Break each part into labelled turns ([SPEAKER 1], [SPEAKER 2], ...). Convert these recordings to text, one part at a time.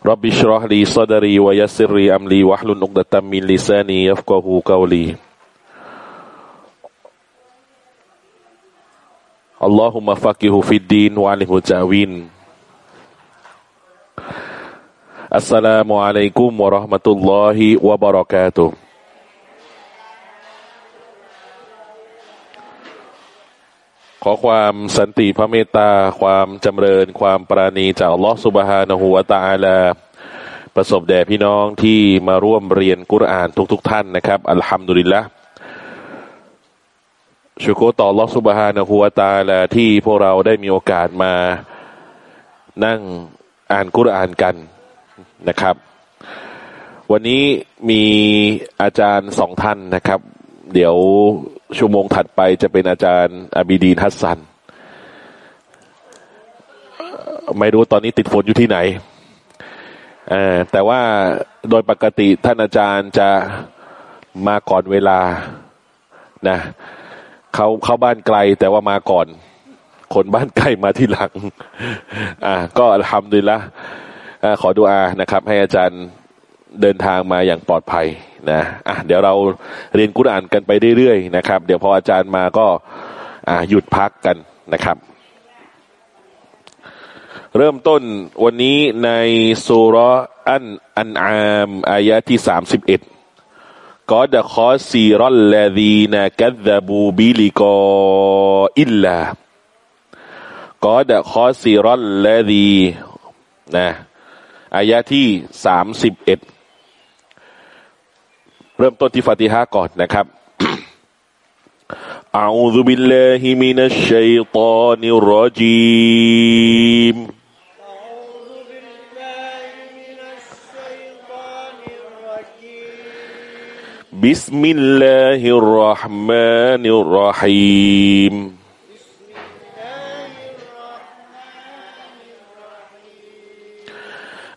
[SPEAKER 1] رب اشرح لي صدري ويسر لي أمري واحلل عقدة من لساني يفقه قولي. اللهم فقه في الدين وعلمه التأويل. السلام عليكم ورحمة الله وبركاته. ขอความสันติพระเมตตา ความจำเริญ ความปราณีจากอัลลอฮฺสุบฮานะฮูวาตาลา ประสบแด่พี่น้องที่มาร่วมเรียนกุรอานทุกๆทท่านนะครับ อัลฮัมดุลิลละชุกต่ออัลลอฮฺสุบฮานะฮูวาตาลาที่พวกเราได้มีโอกาสมานั่งอ่านกุรอานกันนะครับ วันนี้มีอาจารย์สองท่านนะครับ เดี๋ยว ชั่วโมงถัดไปจะเป็นอาจารย์อาบิดีนฮัสซัน ไม่รู้ตอนนี้ติดฝนอยู่ที่ไหนแต่ว่าโดยปกติท่านอาจารย์จะมาก่อนเวลานะเขาเข้าบ้านไกลแต่ว่ามาก่อน คนบ้านใกล้มาที่หลัง อ่าก็ทำดีละขอดูอานะครับ ให้อาจารย์ เดินทางมาอย่างปลอดภัยนะอะเดี๋ยวเราเรียนกุรอานกันไปเรื่อยๆนะครับ เดี๋ยวพออาจารย์มาก็อ่าหยุดพักกันนะครับ เริ่มต้นวันนี้ในสุรอันอันอามอายะที่สามสิบเอ็ดقد خسر الذين كذبوا بلقاء الله قد خسر الดีนะอายะที่สามสิบเอ็ด เริ่มต้นที่ฟาติฮะก่อนนะครับ أعوذ بالله من الشيطان الرجيم
[SPEAKER 2] أعوذ بالله من الشيطان الرجيم
[SPEAKER 1] بسم الله الرحمن الرحيم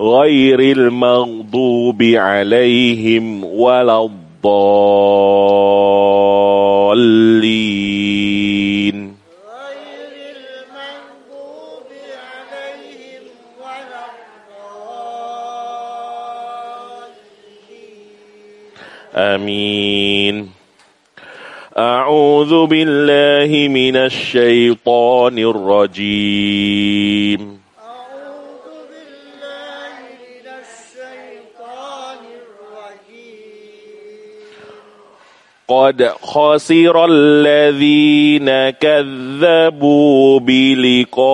[SPEAKER 1] غير المغضوب عليهم ولا الضالين. آمين. أعوذ بالله من الشيطان الرجيم. قد خسر الذين كذبوا بلقاء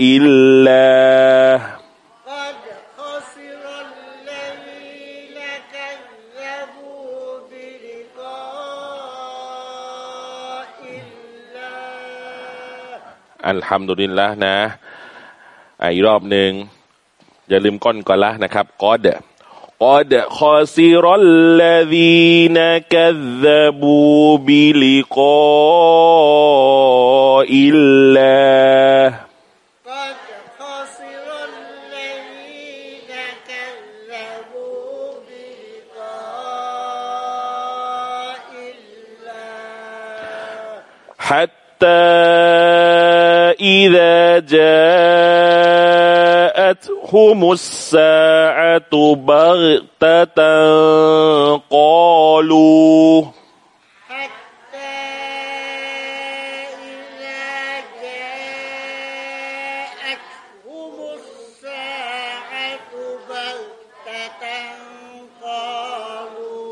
[SPEAKER 1] الله
[SPEAKER 2] قد خسر الذين كذبوا بلقاء الله
[SPEAKER 1] อัลฮัมดุลิลละนะอ่ะอีกรอบหนึ่งอย่าลืมก้อนก่อนละนะครับกอด قد خسر الذين كذبوا بلقاء الله
[SPEAKER 2] قد خسر الذين كذبوا بلقاء الله
[SPEAKER 1] حتى إذا جاء جاءتهم الساعة بغتة قالوا
[SPEAKER 2] حتى إذا جاءتهم الساعة بغتة قالوا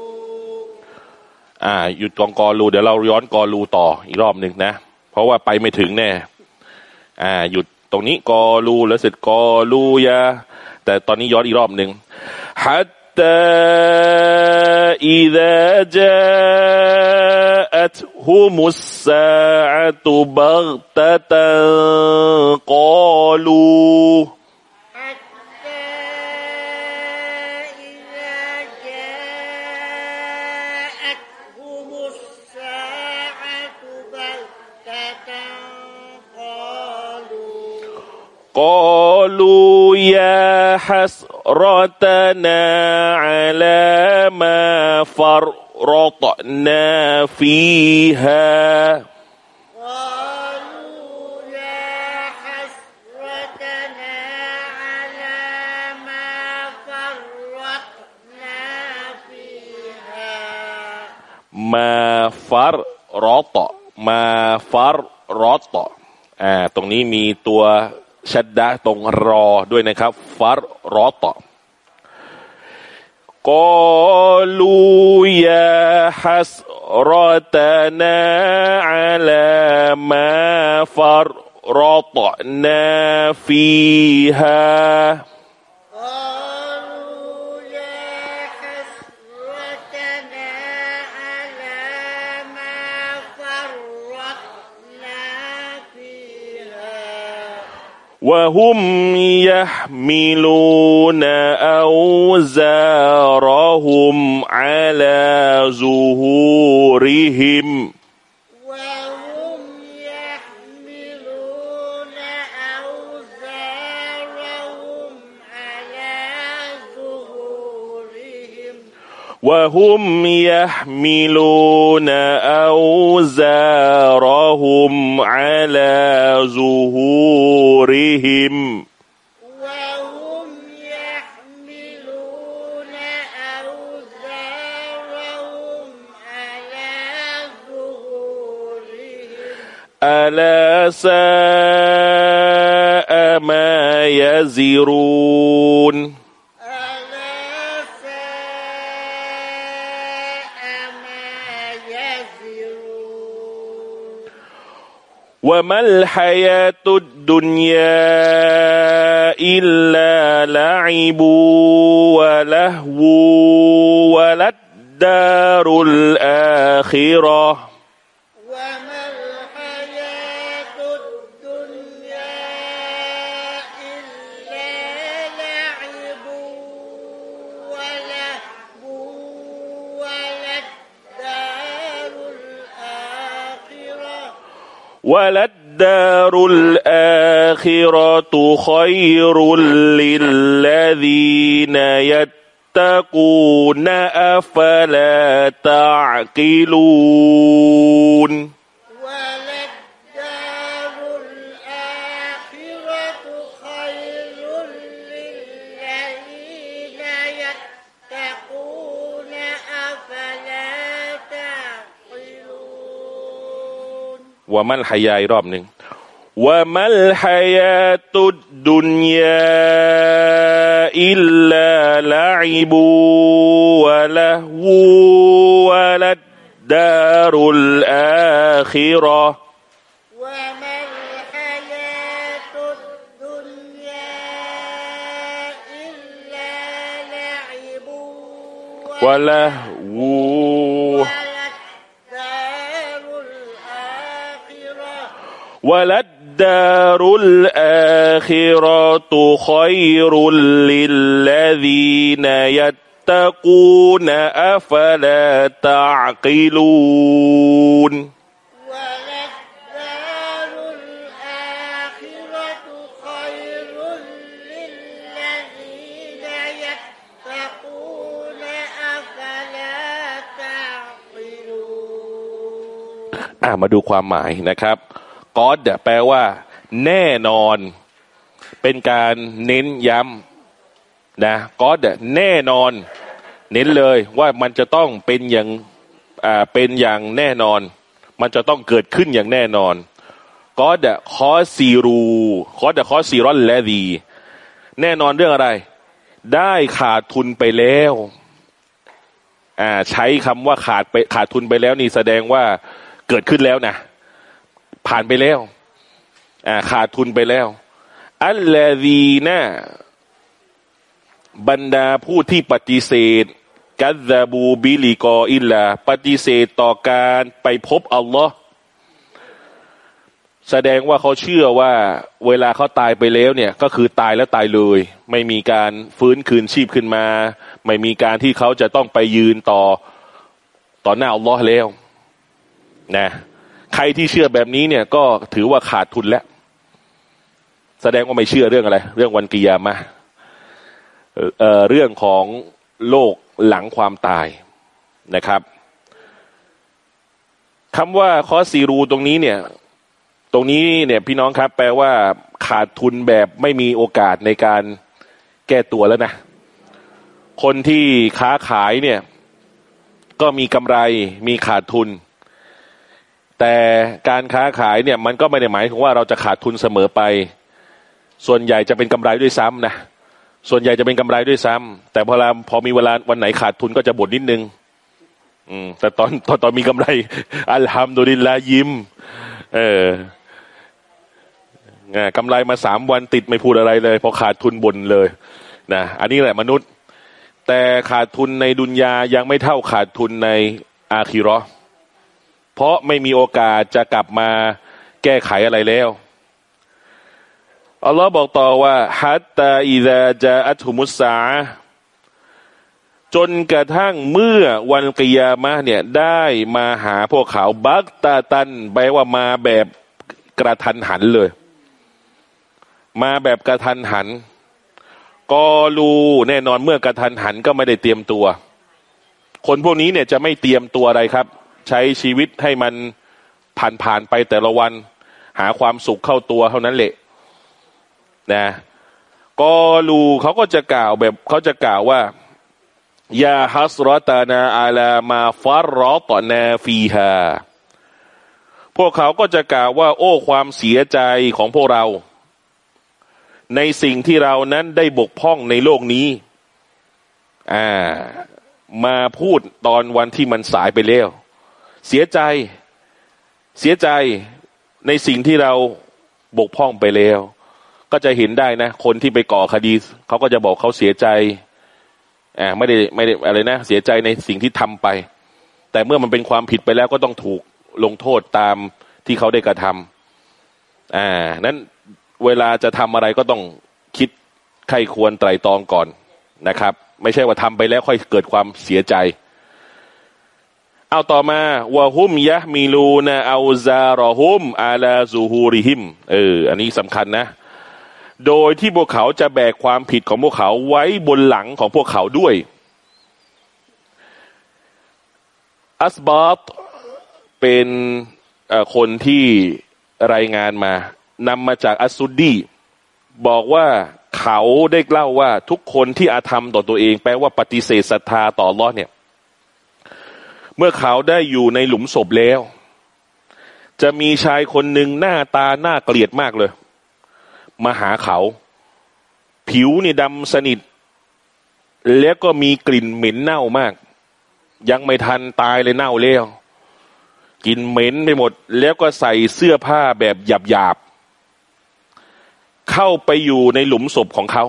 [SPEAKER 1] อ่าหยุดกองกอรูเดี๋ยวเราย้อนกอรูต่ออีกรอบหนึ่งนะ เพราะว่าไปไม่ถึงแน่ อ่า หยุด ตรงนี้กอลูแล้วเสร็จกอลูยา แต่ตอนนี้ย้อนอีกรอบหนึ่งฮัตตาอิดะ
[SPEAKER 2] จาตฮุมุ
[SPEAKER 1] สซาตุบักตะตะกอลู قالوا يا حسرتنا على ما فرطنا فيها
[SPEAKER 2] قالوا يا حسرتنا على ما فرطنا فيها
[SPEAKER 1] ما فرط ما فرط อ่า ตรงนี้มีตัว ชัดดะตรงรอด้วยนะครับฟารรอต่อกลุยาฮัส
[SPEAKER 2] รอตนาอัา
[SPEAKER 1] มาฟารรอตนาฟีฮา
[SPEAKER 2] وهم يحملون أوزارهم على ظهورهم.
[SPEAKER 1] وهم يحملون أوزارهم على ظهورهم.
[SPEAKER 2] وهم يحملون أوزارهم على ظهورهم.
[SPEAKER 1] ألا ساء ما يزرون. وما الحياة الدنيا إلا لعب ولهو وللدار الآخرة.
[SPEAKER 2] وللدار الآخرة
[SPEAKER 1] خير للذين يتقون أفلا تعقلون ว่ามันหายายรอบหนึ่งว่ามันหายาตุดดุนยาอิลลาลาอิบูวะละหูวะลัดดารุลอาคิรอ
[SPEAKER 2] وما وللدار الآخرة
[SPEAKER 1] خير للذين يتقون أفلا تعقلون
[SPEAKER 2] وللدار الآخرة خير للذين يتقون أفلا تعقلون
[SPEAKER 1] อ่ามาดูความหมายนะครับ กอดแปลว่า แน่นอน เป็นการเน้นย้ำนะกอดแน่นอน เน้นเลยว่ามันจะต้องเป็นอย่างอ่าเป็นอย่างแน่นอน มันจะต้องเกิดขึ้นอย่างแน่นอนกอดคอซีรูกอดคอซีรอนและดี แน่นอนเรื่องอะไร ได้ขาดทุนไปแล้วอ่าใช้คำว่าขาดไปขาดทุนไปแล้วนี่แสดงว่าเกิดขึ้นแล้วนะ ผ่านไปแล้วขาดทุนไปแล้ว الذين บรรดาผู้ที่ปฏิเสธ كذبوا بلقاء الله ปฏิเสธต่อการไปพบอัลลอฮ์แสดงว่าเขาเชื่อว่าเวลาเขาตายไปแล้วเนี่ย ก็คือตายแล้วตายเลย ไม่มีการฟื้นคืนชีพขึ้นมา ไม่มีการที่เขาจะต้องไปยืนต่อต่อหน้าอัลลอฮ์แล้ว นะ ใครที่เชื่อแบบนี้เนี่ยก็ถือว่าขาดทุนแล้ว แสดงว่าไม่เชื่อเรื่องอะไร เรื่องวันกิยามะเอ่อเรื่องของโลกหลังความตายนะครับคำว่าคอซีรูตรงนี้เนี่ย ตรงนี้เนี่ยพี่น้องครับ แปลว่าขาดทุนแบบไม่มีโอกาสในการแก้ตัวแล้วนะ คนที่ค้าขายเนี่ย ก็มีกำไรมีขาดทุน แต่การค้าขายเนี่ยมันก็ไม่ได้หมายถึงว่าเราจะขาดทุนเสมอไป ส่วนใหญ่จะเป็นกำไรด้วยซ้ำนะส่วนใหญ่จะเป็นกำไรด้วยซ้ำแต่พอเราพอมีเวลาวันไหนขาดทุนก็จะบ่นนิดนึง อืม แต่ตอนตอนตอนมีกำไรอัลฮัมดุลิลลายิ้ม เออกำไรมาสามวันติดไม่พูดอะไรเลย พอขาดทุนบ่นเลยนะอันนี้แหละมนุษย์ แต่ขาดทุนในดุนยายังไม่เท่าขาดทุนในอาคิรอ เพราะไม่มีโอกาสจะกลับมาแก้ไขอะไรแล้วอัลลอฮ์บอกต่อว่าฮัตตาอิดะจาอัตุมุสาจนกระทั่งเมื่อวันกิยามะเนี่ยได้มาหาพวกเขาบักตาตันแปลว่ามาแบบกระทันหันเลย มาแบบกระทันหัน กอรูแน่นอนเมื่อกระทันหันก็ไม่ได้เตรียมตัว คนพวกนี้เนี่ยจะไม่เตรียมตัวอะไรครับ ใช้ชีวิตให้มันผ่านผ่านไปแต่ละวัน หาความสุขเข้าตัวเท่านั้นแหละนะกอลูเขาก็จะกล่าวแบบเขาจะกล่าวว่ายาฮัสรตานาอาลามาฟารรอตนาฟีฮาพวกเขาก็จะกล่าวว่า โอ้ความเสียใจของพวกเรา ในสิ่งที่เรานั้นได้บกพร่องในโลกนี้ อ่า มาพูดตอนวันที่มันสายไปแล้ว เสียใจ เสียใจในสิ่งที่เราบกพร่องไปแล้ว ก็จะเห็นได้นะ คนที่ไปก่อคดี เขาก็จะบอกเขาเสียใจอ่าไม่ได้ไม่ได้อะไรนะ เสียใจในสิ่งที่ทำไป แต่เมื่อมันเป็นความผิดไปแล้วก็ต้องถูกลงโทษตามที่เขาได้กระทำอ่านั้นเวลาจะทำอะไรก็ต้องคิดใครควรไตรตรองก่อนนะครับ ไม่ใช่ว่าทำไปแล้วค่อยเกิดความเสียใจ เอาต่อมาวะฮุมยะมีลูนะเอาซารอฮุมอาลาซูฮูริฮิมเอออันนี้สำคัญนะ โดยที่พวกเขาจะแบกความผิดของพวกเขาไว้บนหลังของพวกเขาด้วย อัสบาตเป็นคนที่รายงานมานำมาจากอัสซุดีบอกว่าเขาได้เล่าว่าทุกคนที่อาธรรมต่อตัวเอง แปลว่าปฏิเสธศรัทธาต่อรอดเนี่ย เมื่อเขาได้อยู่ในหลุมศพแล้ว จะมีชายคนหนึ่งหน้าตาหน้าเกลียดมากเลย มาหาเขา ผิวนี่ดำสนิท แล้วก็มีกลิ่นเหม็นเน่ามาก ยังไม่ทันตายเลยเน่าแล้วกินเหม็นไปหมด แล้วก็ใส่เสื้อผ้าแบบหยาบๆเข้าไปอยู่ในหลุมศพของเขา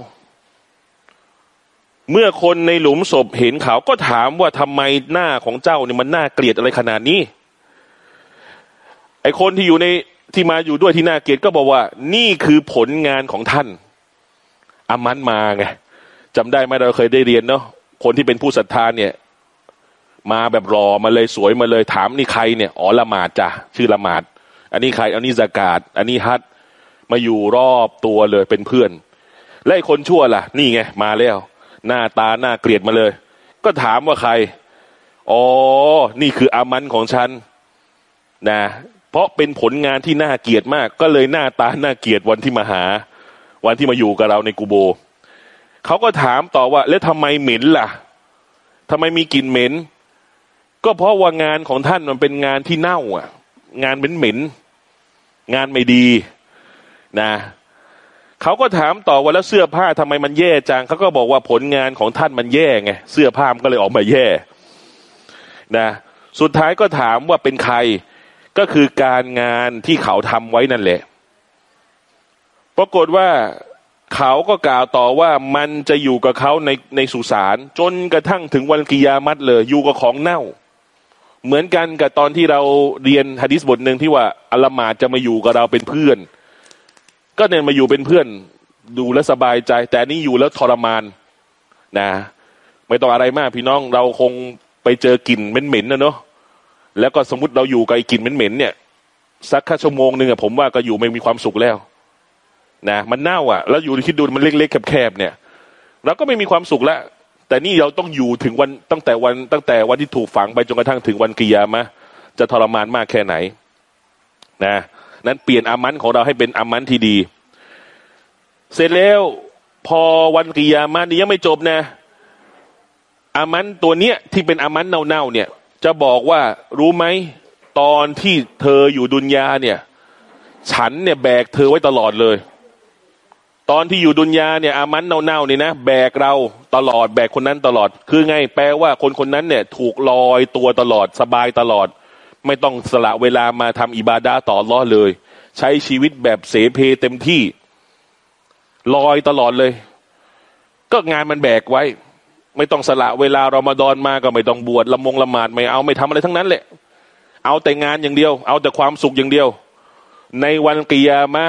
[SPEAKER 1] เมื่อคนในหลุมศพเห็นเขาก็ถามว่าทำไมหน้าของเจ้าเนี่ยมันน่าเกลียดอะไรขนาดนี้ ไอคนที่อยู่ในที่มาอยู่ด้วยที่นาเกตก็บอกว่า นี่คือผลงานของท่านอามันมาไงจำได้ไหมเราเคยได้เรียนเนาะคนที่เป็นผู้ศรัทธาเนี่ย มาแบบรอมาเลยสวยมาเลยถามนี่ใครเนี่ยอ๋อละหมาดจ้ะชื่อละหมาด อันนี้ใคร อันนี้สกาดอันนี้ฮัดมาอยู่รอบตัวเลยเป็นเพื่อน และไอ้คนชั่วล่ะ นี่ไงมาแล้ว หน้าตาหน้าเกลียดมาเลย ก็ถามว่าใคร อ๋อ นี่คืออามันของฉัน นะ เพราะเป็นผลงานที่น่าเกลียดมาก ก็เลยหน้าตาหน่าเกลียดวันที่มาหา วันที่มาอยู่กับเราในกูโบ เขาก็ถามต่อว่า แล้วทำไมเหม็นล่ะทำไมมีกลิ่นเหม็น ก็เพราะว่างานของท่านมันเป็นงานที่เน่า อะ งานเหม็นเหม็นงานไม่ดี นะ เขาก็ถามต่อว่าแล้วเสื้อผ้าทำไมมันแย่จังเขาก็บอกว่าผลงานของท่านมันแย่ไงเสื้อผ้ามันก็เลยออกมาแย่นะสุดท้ายก็ถามว่าเป็นใครก็คือการงานที่เขาทำไว้นั่นแหละ ปรากฏว่าเขาก็กล่าวต่อว่ามันจะอยู่กับเขาในในสุสานจนกระทั่งถึงวันกิยามัตเลย อยู่กับของเน่า เหมือนกันกับตอนที่เราเรียนฮะดิษบทหนึ่งที่ว่าอัลมาจะมาอยู่กับเราเป็นเพื่อน ก็เนี่ยมาอยู่เป็นเพื่อนดูแลสบายใจ แต่นี่อยู่แล้วทรมานนะ ไม่ต้องอะไรมาก พี่น้องเราคงไปเจอกลิ่นเหม็นๆนะเนาะแล้วก็สมมติเราอยู่กับไอ้กลิ่นเหม็นๆเนี่ยสักแค่ชั่วโมงหนึ่งอะผมว่าก็อยู่ไม่มีความสุขแล้ว นะมันเน่าอะแล้วอยู่คิดดูมันเล็กๆแคบๆเนี่ยเราก็ไม่มีความสุขแล้วแต่นี่เราต้องอยู่ถึงวันตั้งแต่วันตั้งแต่วันที่ถูกฝังไปจนกระทั่งถึงวันกิยามะจะทรมานมากแค่ไหน นะ นั้นเปลี่ยนอามันของเราให้เป็นอามันที่ดี เสร็จแล้วพอวันกิยามะนี้ยังไม่จบนะอามันตัวเนี้ยที่เป็นอามันเน่าๆเนี่ย จะบอกว่ารู้ไหมตอนที่เธออยู่ดุนยาเนี่ย ฉันเนี่ยแบกเธอไว้ตลอดเลย ตอนที่อยู่ดุนยาเนี่ยอามันเน่าๆนี่นะแบกเราตลอดแบกคนนั้นตลอด คือไงแปลว่าคนคนนั้นเนี่ย ถูกลอยตัวตลอดสบายตลอด ไม่ต้องสละเวลามาทำอิบาดาต่อล้อเลย ใช้ชีวิตแบบเสเพเต็มที่ ลอยตลอดเลย ก็งานมันแบกไว้ ไม่ต้องสละเวลารอมฎอนมาก็ไม่ต้องบวชละมงละหมาดไม่เอาไม่ทำอะไรทั้งนั้นแหละ เอาแต่งานอย่างเดียว เอาแต่ความสุขอย่างเดียว ในวันกิยามะ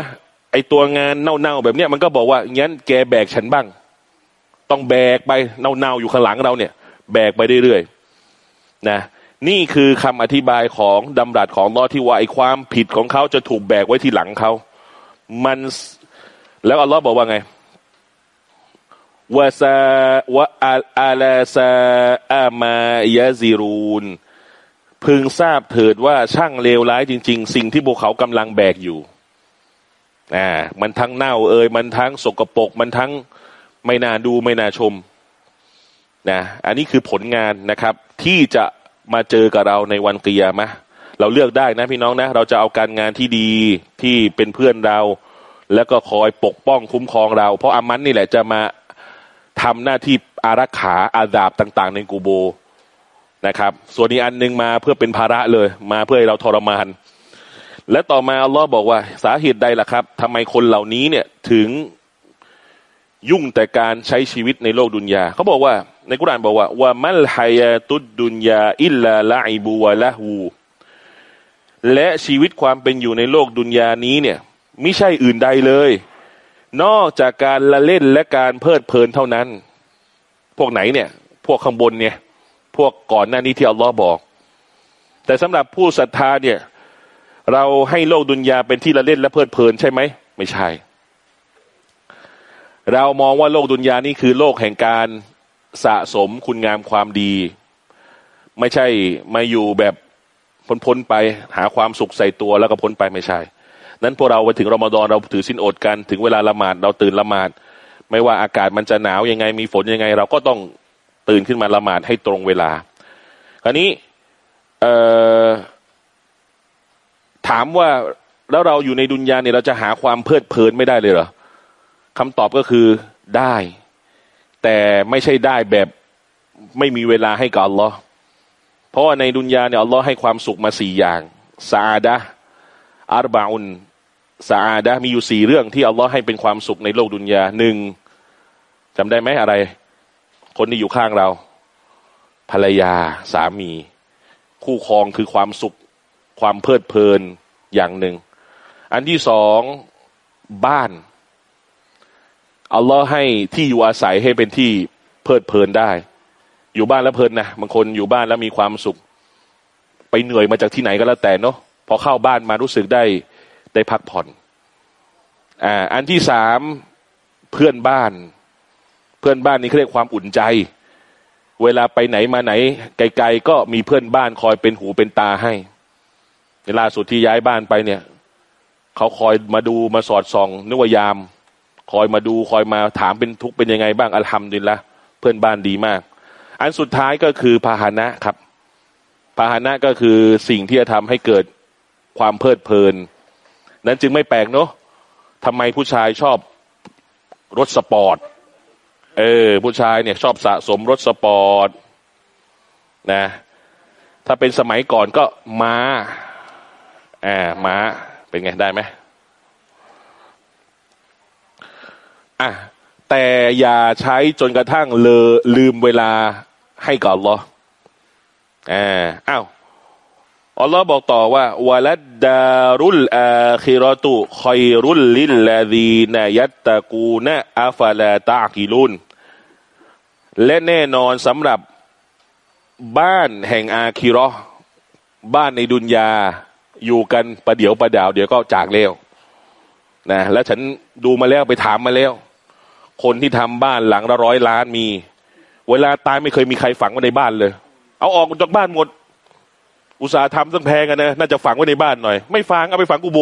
[SPEAKER 1] ไอตัวงานเน่าๆแบบเนี้ยมันก็บอกว่างั้นแกแบกฉันบ้าง ต้องแบกไปเน่าๆอยู่ข้างหลังเราเนี่ย แบกไปเรื่อยๆนะ นี่คือคำอธิบายของดำรัสของลอที่ว่าไอความผิดของเขาจะถูกแบกไว้ที่หลังเขา มันแล้วอัลลอฮ์บอกว่าไงวาซาวะอาลาซาอามายาซิรูนพึงทราบเถิดว่าช่างเลวร้ายจริง ๆ สิ่งที่พวกเขากำลังแบกอยู่อ่ามันทั้งเน่าเอ่ยมันทั้งสกปรกมันทั้งไม่น่าดูไม่น่าชมนะอันนี้คือผลงานนะครับ ที่จะ มาเจอกับเราในวันเกียร์มะเราเลือกได้นะพี่น้องนะ เราจะเอาการงานที่ดีที่เป็นเพื่อนเรา แล้วก็คอยปกป้องคุ้มครองเรา เพราะอามันนี่แหละจะมาทำหน้าที่อารักขาอาดาบต่าง ๆ ในกูโบนะครับ ส่วนนี้อันนึงมาเพื่อเป็นภาระเลย มาเพื่อให้เราทรมาน และต่อมาอัลลอฮ์บอกว่า สาเหตุใดล่ะครับทำไมคนเหล่านี้เนี่ยถึง ยุ่งแต่การใช้ชีวิตในโลกดุนยาเขาบอกว่า ในกุรานบอกว่าว่ามัลฮายาตุดดุนยาอิลลาละอิบูวะละหูและชีวิตความเป็นอยู่ในโลกดุนยานี้เนี่ย ไม่ใช่อื่นใดเลย นอกจากการละเล่นและการเพลิดเพลินเท่านั้น พวกไหนเนี่ย พวกข้างบนเนี่ย พวกก่อนหน้านี้ที่อัลลอฮ์บอก แต่สำหรับผู้ศรัทธาเนี่ย เราให้โลกดุนยาเป็นที่ละเล่นและเพลิดเพลินใช่ไหมไม่ใช่ เรามองว่าโลกดุนยานี่คือโลกแห่งการสะสมคุณงามความดี ไม่ใช่มาอยู่แบบพ้นๆไปหาความสุขใส่ตัวแล้วก็พ้นไปไม่ใช่ นั้นพวกเราไปถึงรอมฎอนเราถือสินอดกันถึงเวลาละหมาดเราตื่นละหมาด ไม่ว่าอากาศมันจะหนาวยังไงมีฝนยังไง เราก็ต้องตื่นขึ้นมาละหมาดให้ตรงเวลา คราวนี้ถามว่าแล้วเราอยู่ในดุนยาเนี่ยเราจะหาความเพลิดเพลินไม่ได้เลยเหรอ คำตอบก็คือได้ แต่ไม่ใช่ได้แบบไม่มีเวลาให้กับอัลลอฮ์เพราะว่าในดุนยาเนี่ยอัลลอฮ์ให้ความสุขมาสี่อย่างซาดะอารบาอุนซาดะมีอยู่สี่เรื่องที่อัลลอฮ์ให้เป็นความสุขในโลกดุนยาหนึ่งจำได้ไหมอะไร คนที่อยู่ข้างเรา ภรรยาสามี คู่ครองคือความสุข ความเพลิดเพลินอย่างหนึ่ง อันที่สองบ้าน อัลลอฮ์ให้ที่อยู่อาศัยให้เป็นที่เพลิดเพลินได้ อยู่บ้านแล้วเพลินนะบางคนอยู่บ้านแล้วมีความสุข ไปเหนื่อยมาจากที่ไหนก็แล้วแต่เนาะพอเข้าบ้านมารู้สึกได้ได้พักผ่อนอ่าอันที่สามเพื่อนบ้าน เพื่อนบ้านนี่เขาเรียกความอุ่นใจ เวลาไปไหนมาไหน ไกลๆก็มีเพื่อนบ้านคอยเป็นหูเป็นตาให้ในล่าสุดที่ย้ายบ้านไปเนี่ย เขาคอยมาดูมาสอดส่องนึกว่ายาม คอยมาดูคอยมาถามเป็นทุกเป็นยังไงบ้างالحمد لله เพื่อนบ้านดีมาก อันสุดท้ายก็คือพาหนะครับ พาหนะก็คือสิ่งที่จะทำให้เกิดความเพลิดเพลิน นั้นจึงไม่แปลกเนาะทำไมผู้ชายชอบรถสปอร์ต เออ ผู้ชายเนี่ยชอบสะสมรถสปอร์ตนะ ถ้าเป็นสมัยก่อนก็ม้าอ่าม้าเป็นไงได้ไหม อะแต่อย่าใช้จนกระทั่งเลอลืมเวลาให้ก่อนหรออ่าอ้าวอัลลอฮ์บอกต่อว่าวะลัดดารุลอาคิรตุคอยรุลลิลลาดีนายัตตะกูนะอัฟลาตากิลุนและแน่นอนสำหรับบ้านแห่งอาคิรอบ้านในดุนยาอยู่กันประเดี๋ยวประดาว เดี๋ยวก็จากแล้วนะแล้วฉันดูมาแล้วไปถามมาแล้ว คนที่ทำบ้านหลังละร้อยล้านมี เวลาตายไม่เคยมีใครฝังไว้ในบ้านเลย เอาออกจากบ้านหมด อุตสาห์ทำตั้งแพงกันนะน่าจะฝังไว้ในบ้านหน่อย ไม่ฝังเอาไปฝังกูโบ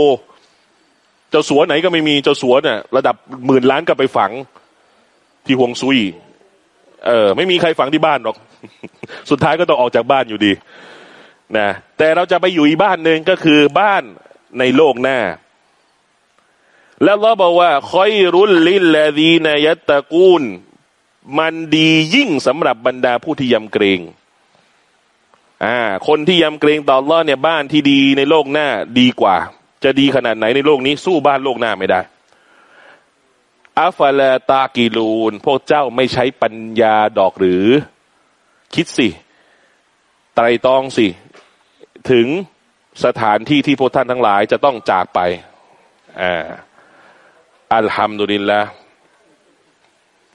[SPEAKER 1] เจ้าสัวไหนก็ไม่มีเจ้าสัวเนี่ยระดับหมื่นล้านก็ไปฝังที่ห่วงซุย เออ ไม่มีใครฝังที่บ้านหรอก สุดท้ายก็ต้องออกจากบ้านอยู่ดีนะแต่เราจะไปอยู่อีบ้านหนึ่งก็คือบ้านในโลกหน้า แล้วเราบอกว่าคอยรุลลิลลาดีนายัตตะกูล มันดียิ่งสำหรับบรรดาผู้ที่ยำเกรงอ่าคนที่ยำเกรงต่อรอดเนี่ยบ้านที่ดีในโลกหน้าดีกว่า จะดีขนาดไหนในโลกนี้สู้บ้านโลกหน้าไม่ได้อัฟลาตากีลูน พวกเจ้าไม่ใช้ปัญญาดอกหรือ คิดสิ ไตรตองสิ ถึงสถานที่ที่พวกท่านทั้งหลายจะต้องจากไปอ่า อัลฮัมดุลิลละ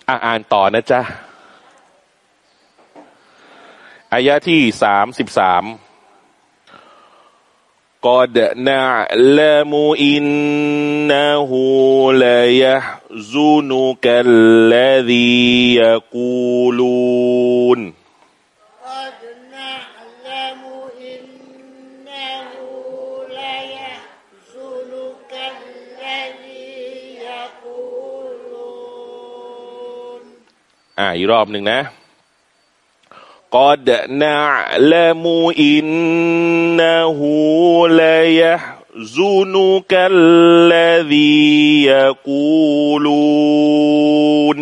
[SPEAKER 1] อ่านต่อนะจ๊ะอายะที่สามสิบสามกอดนาลมูอินนาหูลายะซูนุกัลลดียกูลูน อ่าอีกรอบหนึ่งนะกอดนาละมูอินนะฮูเลยะซุนุกัลลดียกูลูน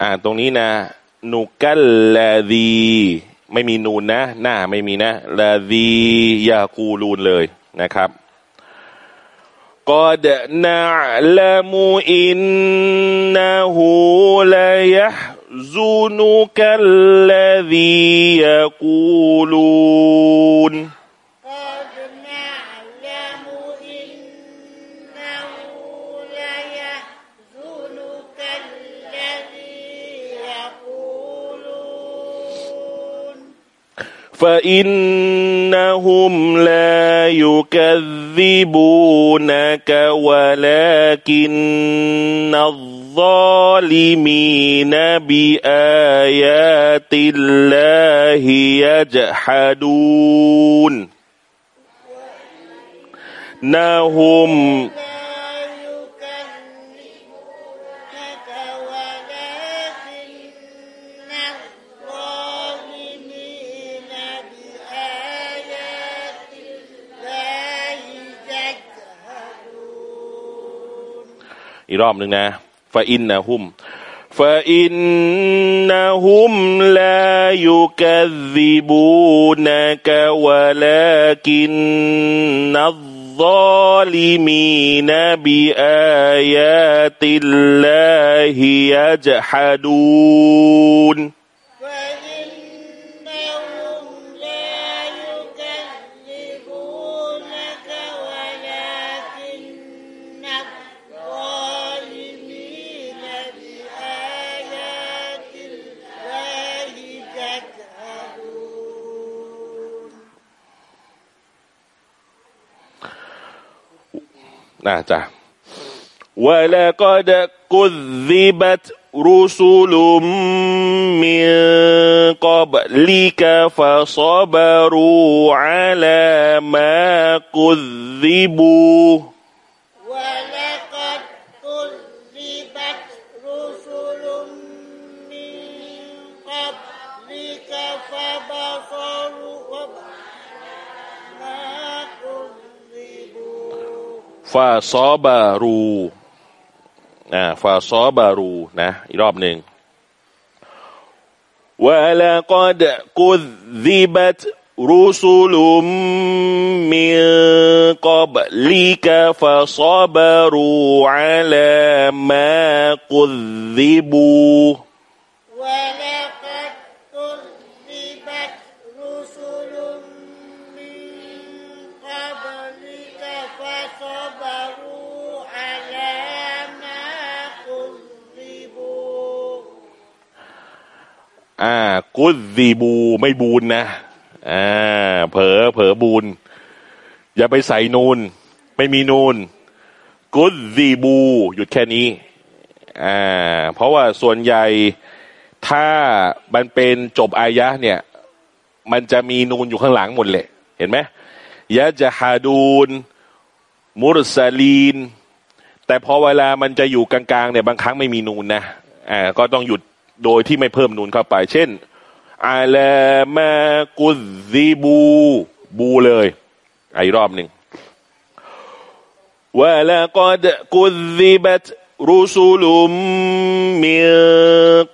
[SPEAKER 1] อ่าตรงนี้นะนุกัลลดี ไม่มีนูนนะ หน้าไม่มีนะละดียากูลูนเลยนะครับกอดนาลมูอินนาหูลายะซูนุกัลลาดียากูลูน فإنهم لا يكذبونك ولكن الظالمين بآيات الله يجحدون نهم อีกรอบหนึ่งนะฟาอินนะฮุมฟาอินนะฮุมลายุกัซิบูนะกะวะลากินนัล الظالمين بآيات الله يجحدون
[SPEAKER 2] นะจ้ะวะลก็
[SPEAKER 1] ดกุซิบัตรุสุลุมมิกับลิ
[SPEAKER 2] กะฟะซบรูอั
[SPEAKER 1] ลามากุซิบู ฟาซอบารูอ่าฟาซอบารูนะ อีกรอบหนึ่ง ولقد كذبت رسل من قبلك فصبروا على ما كذبوا อ่า กุดซีบูไม่บูนนะอ่าเผลอเผลอบูนอย่าไปใส่นูน ไม่มีนูน กุดซีบู หยุดแค่นี้อ่าเพราะว่าส่วนใหญ่ถ้ามันเป็นจบอายะเนี่ย มันจะมีนูนอยู่ข้างหลังหมดเลย เห็นไหมยะจะฮาดูน มุรสลีน แต่พอเวลามันจะอยู่กลางๆเนี่ยบางครั้งไม่มีนูนนะอ่าก็ต้องหยุด โดยที่ไม่เพิ่มนูนเข้าไป เช่นอาลามากุซิบูบูเลยอีกรอบหนึ่งว่าละก็ดกุซิบัตรุสุลุมมิ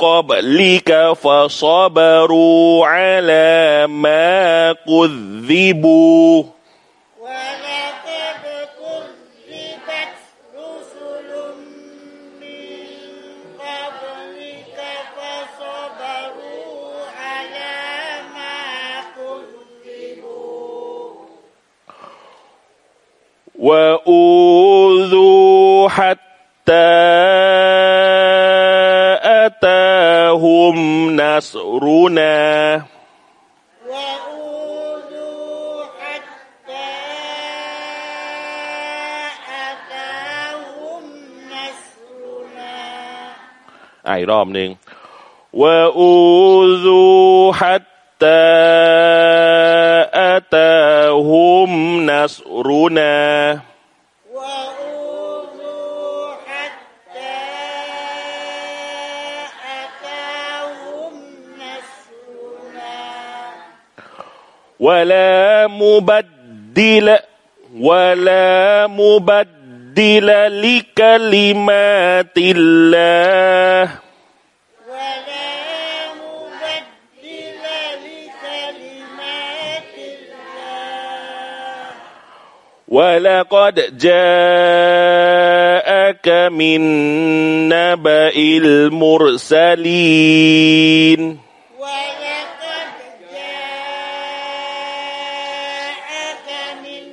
[SPEAKER 1] กับลิกฟะซาบรูอาลามากุซิบู وأوذوا حتى أتاهم نصرنا
[SPEAKER 2] وأوذوا حتى أتاهم نصرنا
[SPEAKER 1] อ่ะอีกรอบหนึ่ง وأوذوا حتى أتاهم نصرنا ولا مبدل ولا مبدل لكلمات الله ولقد جاءك من نبأ المرسلين
[SPEAKER 2] ولقد جاءك من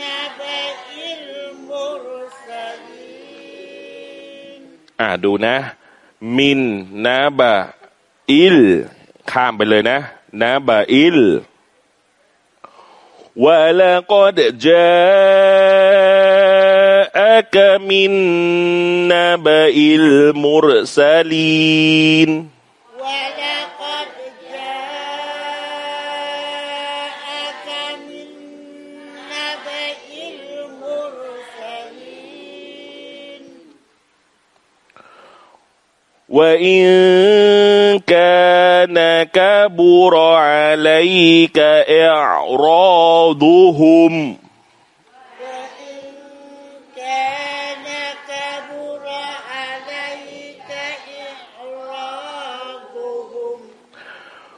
[SPEAKER 2] نبأ المرسلين
[SPEAKER 1] อ่าดูนะ มินนาบะอิล ข้ามไปเลยนะนาบะอิล ولقد جاءك من نبأ المرسلين.
[SPEAKER 2] ولقد جاءك من نبأ المرسلين.
[SPEAKER 1] وإن كان كبر عليك إعراضهم.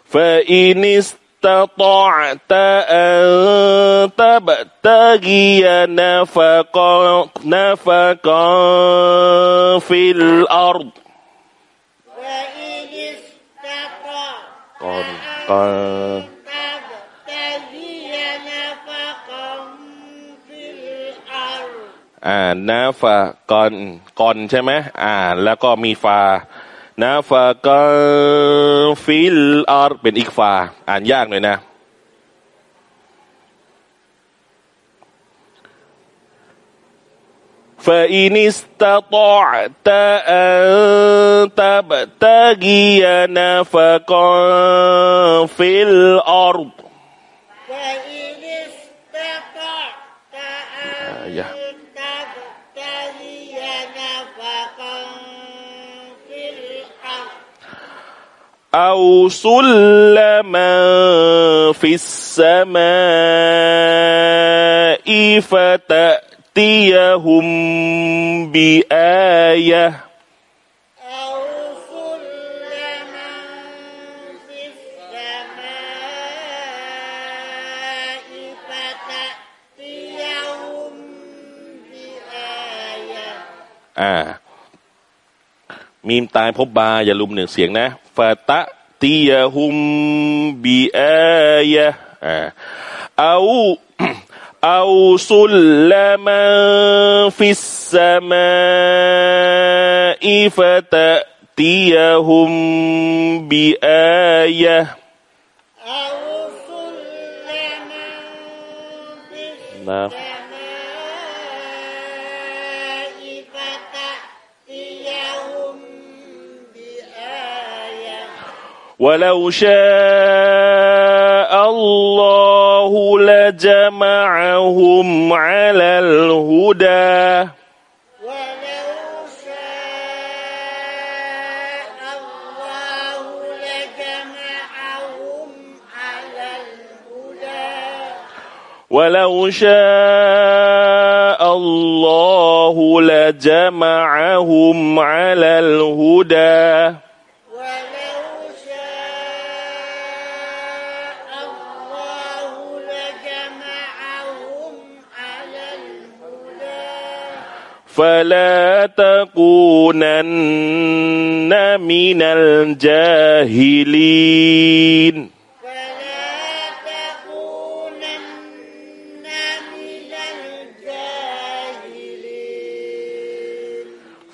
[SPEAKER 1] فإن استطعت أن تبتغي نفقا نفقا في الأرض. قال-
[SPEAKER 2] أن
[SPEAKER 1] قال-
[SPEAKER 2] تبتغي نفقا في الأرض
[SPEAKER 1] อ่านาฟะกอนกอนใช่ไหมอ่า แล้วก็มีฟานาฟะกอนฟิลอาร์เป็นอีกฟา อ่านยากหน่อยนะ فإن استطعت أن تبتغي نفقا في الأرض
[SPEAKER 2] فإن استطعت. أن تبتغي نفقا في الأرض
[SPEAKER 1] أو سلما في السماء فتأتيهم بآية
[SPEAKER 2] أو سلما في السماء فتأتيهم بآية
[SPEAKER 1] อ่า มีมตายพบบาอย่าลุมหนึ่งเสียงนะฟาตะตียะฮุมบีอายะอ่าเอา أو سلما في السماء فتأتيهم بآية.
[SPEAKER 2] أو سلما في
[SPEAKER 1] نعم.
[SPEAKER 2] السماء فتأتيهم بآية.
[SPEAKER 1] ولو شاء الله لجمعهم على الهدى.
[SPEAKER 2] ولو شاء الله لجمعهم على الهدى.
[SPEAKER 1] ولو شاء الله لجمعهم على الهدى فلا تكونن من الجاهلين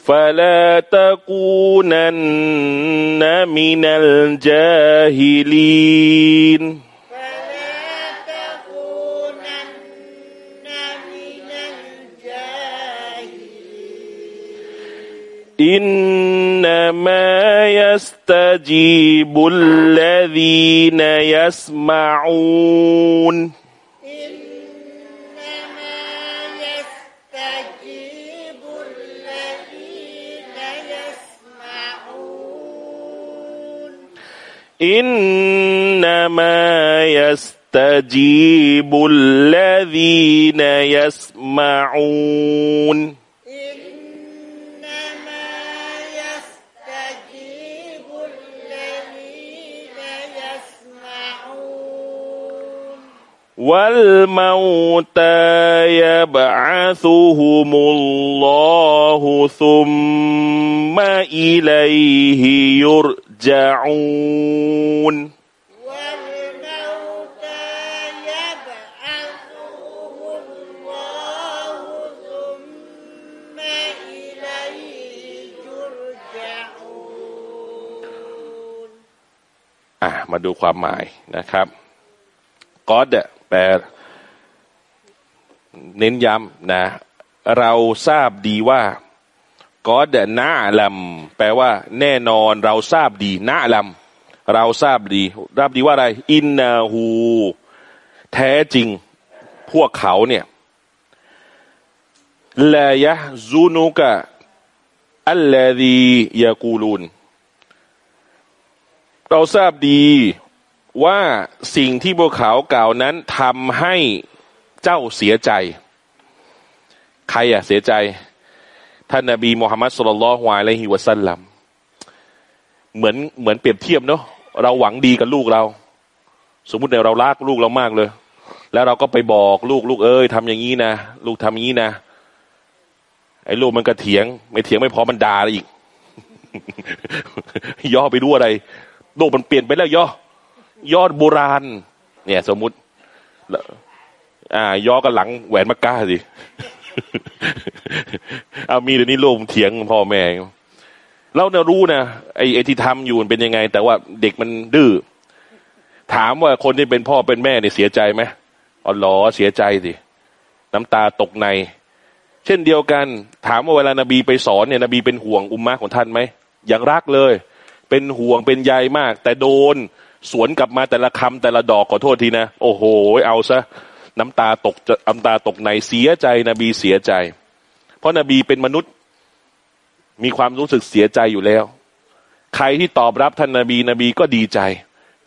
[SPEAKER 2] فلا تكونن من الجاهلين
[SPEAKER 1] إنما يستجيب الذين يسمعون.
[SPEAKER 2] إنما يستجيب الذين يسمعون.
[SPEAKER 1] إنما يستجيب الذين يسمعون. والموتى يبعثهم الله ثم إليه يرجعون
[SPEAKER 2] والموتى يبعثهم الله ثم إليه يرجعون
[SPEAKER 1] อ่ะมาดูความหมายนะครับกอดเ นี่เน้นย้ำนะ เราทราบดีว่ากอดน่าลัมแปลว่า แน่นอนเราทราบดีนาลัมเราทราบดีทราบดีว่าอะไร อินนาหูแท้จริงพวกเขาเนี่ยลายะซูนุกะอัลลดียากูลูนเราทราบดี ว่าสิ่งที่พวกเขากล่าวนั้นทำให้เจ้าเสียใจ ใครอะเสียใจ ท่านนบีมุฮัมมัดสุลลัลฮวาอะลัยฮิวะสัลลัมเหมือนเหมือนเปรียบเทียบเนาะเราหวังดีกับลูกเรา สมมุติเนี่ยเรารักลูกเรามากเลย แล้วเราก็ไปบอกลูกลูกเอ้ยทำอย่างนี้นะลูกทำอย่างนี้นะไอ้ลูกมันก็เถียง ไม่เถียงไม่พอมันด่าอีก ย่อไปดูอะไร โลกมันเปลี่ยนไปแล้วย่อ ยอดโบราณ เนี่ย สมมุติอ่า ย่อกันหลังแหวนมักกะสิเอามีเดี๋ยวนี้โลมเถียงพ่อแม่เราเนี่ยรู้นะไอ้ไอ้ที่ทำอยู่มันเป็นยังไง แต่ว่าเด็กมันดื้อถามว่าคนที่เป็นพ่อเป็นแม่เนี่ยเสียใจไหมอ๋อเหรอเสียใจสิน้ำตาตกใน เช่นเดียวกัน ถามว่าเวลานบีไปสอนเนี่ยนบีเป็นห่วงอุมมะของท่านไหมอย่างรักเลย เป็นห่วงเป็นใยมาก แต่โดน สวนกลับมาแต่ละคำแต่ละดอกขอโทษทีนะ โอ้โห เอาซะน้ำตาตกน้ำตาตกในเสียใจนบีเสียใจ เพราะนบีเป็นมนุษย์ มีความรู้สึกเสียใจอยู่แล้ว ใครที่ตอบรับท่านนบีนบีก็ดีใจ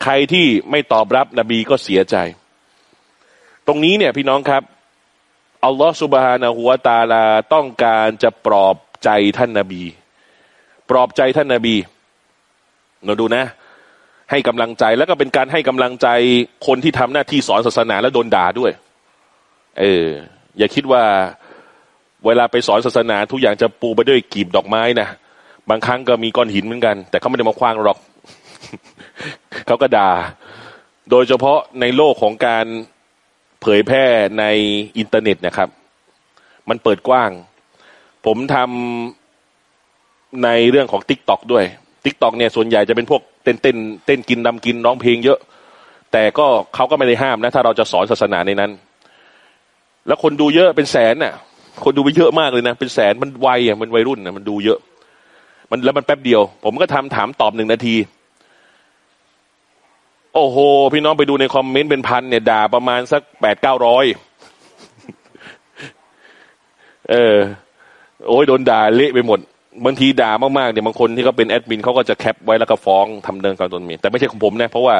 [SPEAKER 1] ใครที่ไม่ตอบรับนบีก็เสียใจ ตรงนี้เนี่ยพี่น้องครับอัลลอฮฺสุบฮานะหัวตาลาต้องการจะปลอบใจท่านนบี ปลอบใจท่านนบีเราดูนะ ให้กำลังใจแล้วก็เป็นการให้กำลังใจคนที่ทำหน้าที่สอนศาสนาแล้วโดนด่าด้วย เออ อย่าคิดว่าเวลาไปสอนศาสนาทุกอย่างจะปูไปด้วยกีบดอกไม้นะบางครั้งก็มีก้อนหินเหมือนกัน แต่เขาไม่ได้มาขว้างหรอกเขาก็ด่า โดยเฉพาะในโลกของการเผยแพร่ในอินเทอร์เน็ตนะครับ มันเปิดกว้าง ผมทำในเรื่องของ TikTok ด้วย TikTok เนี่ยส่วนใหญ่จะเป็นพวกเต้นเต้นเต้นกินรำกินร้องเพลงเยอะ แต่ก็เขาก็ไม่ได้ห้ามนะ ถ้าเราจะสอนศาสนาในนั้น แล้วคนดูเยอะเป็นแสนน่ะ คนดูไปเยอะมากเลยนะ เป็นแสนมันวัยอะมันวัยรุ่นน่ะมันดูเยอะ มันแล้วมันแป๊บเดียว ผมก็ทำถามตอบหนึ่งนาที โอ้โห พี่น้องไปดูในคอมเมนต์เป็นพันเนี่ยด่าประมาณสักแปดเก้าร้อยเออโอ้ยโดนด่าเละไปหมด บางทีด่ามากๆเนี่ยบางคนที่เขาเป็นแอดมินเขาก็จะแคปไว้แล้วก็ฟ้องทำเดินการตนมีแต่ไม่ใช่ของผมนะเพราะว่า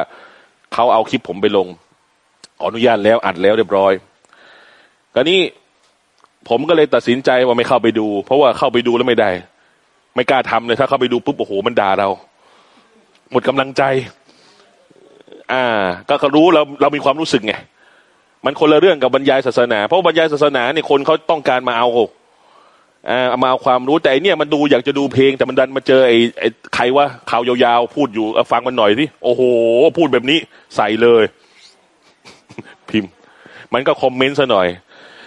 [SPEAKER 1] เขาเอาคลิปผมไปลงขออนุญาตแล้วอัดแล้วเรียบร้อยกรนี้ผมก็เลยตัดสินใจว่าไม่เข้าไปดู เพราะว่าเข้าไปดูแล้วไม่ได้ ไม่กล้าทำเลยถ้าเข้าไปดูปุ๊บโอ้โหมันด่าเรา หมดกำลังใจ อ่า ก็รู้เราเรามีความรู้สึกไงมันคนละเรื่องกับบรรยายศาสนา เพราะบรรยายศาสนาเนี่ยคนเขาต้องการมาเอา อ่ามาเอาความรู้แต่เนี่ยมันดูอยากจะดูเพลงแต่มันดันมาเจอไอ้ไอ้ใครว่าข่าวยาวๆพูดอยู่ฟังมันหน่อยสิโอ้โห พูดแบบนี้ใส่เลย พิมพ์ มันก็คอมเมนต์ซะหน่อย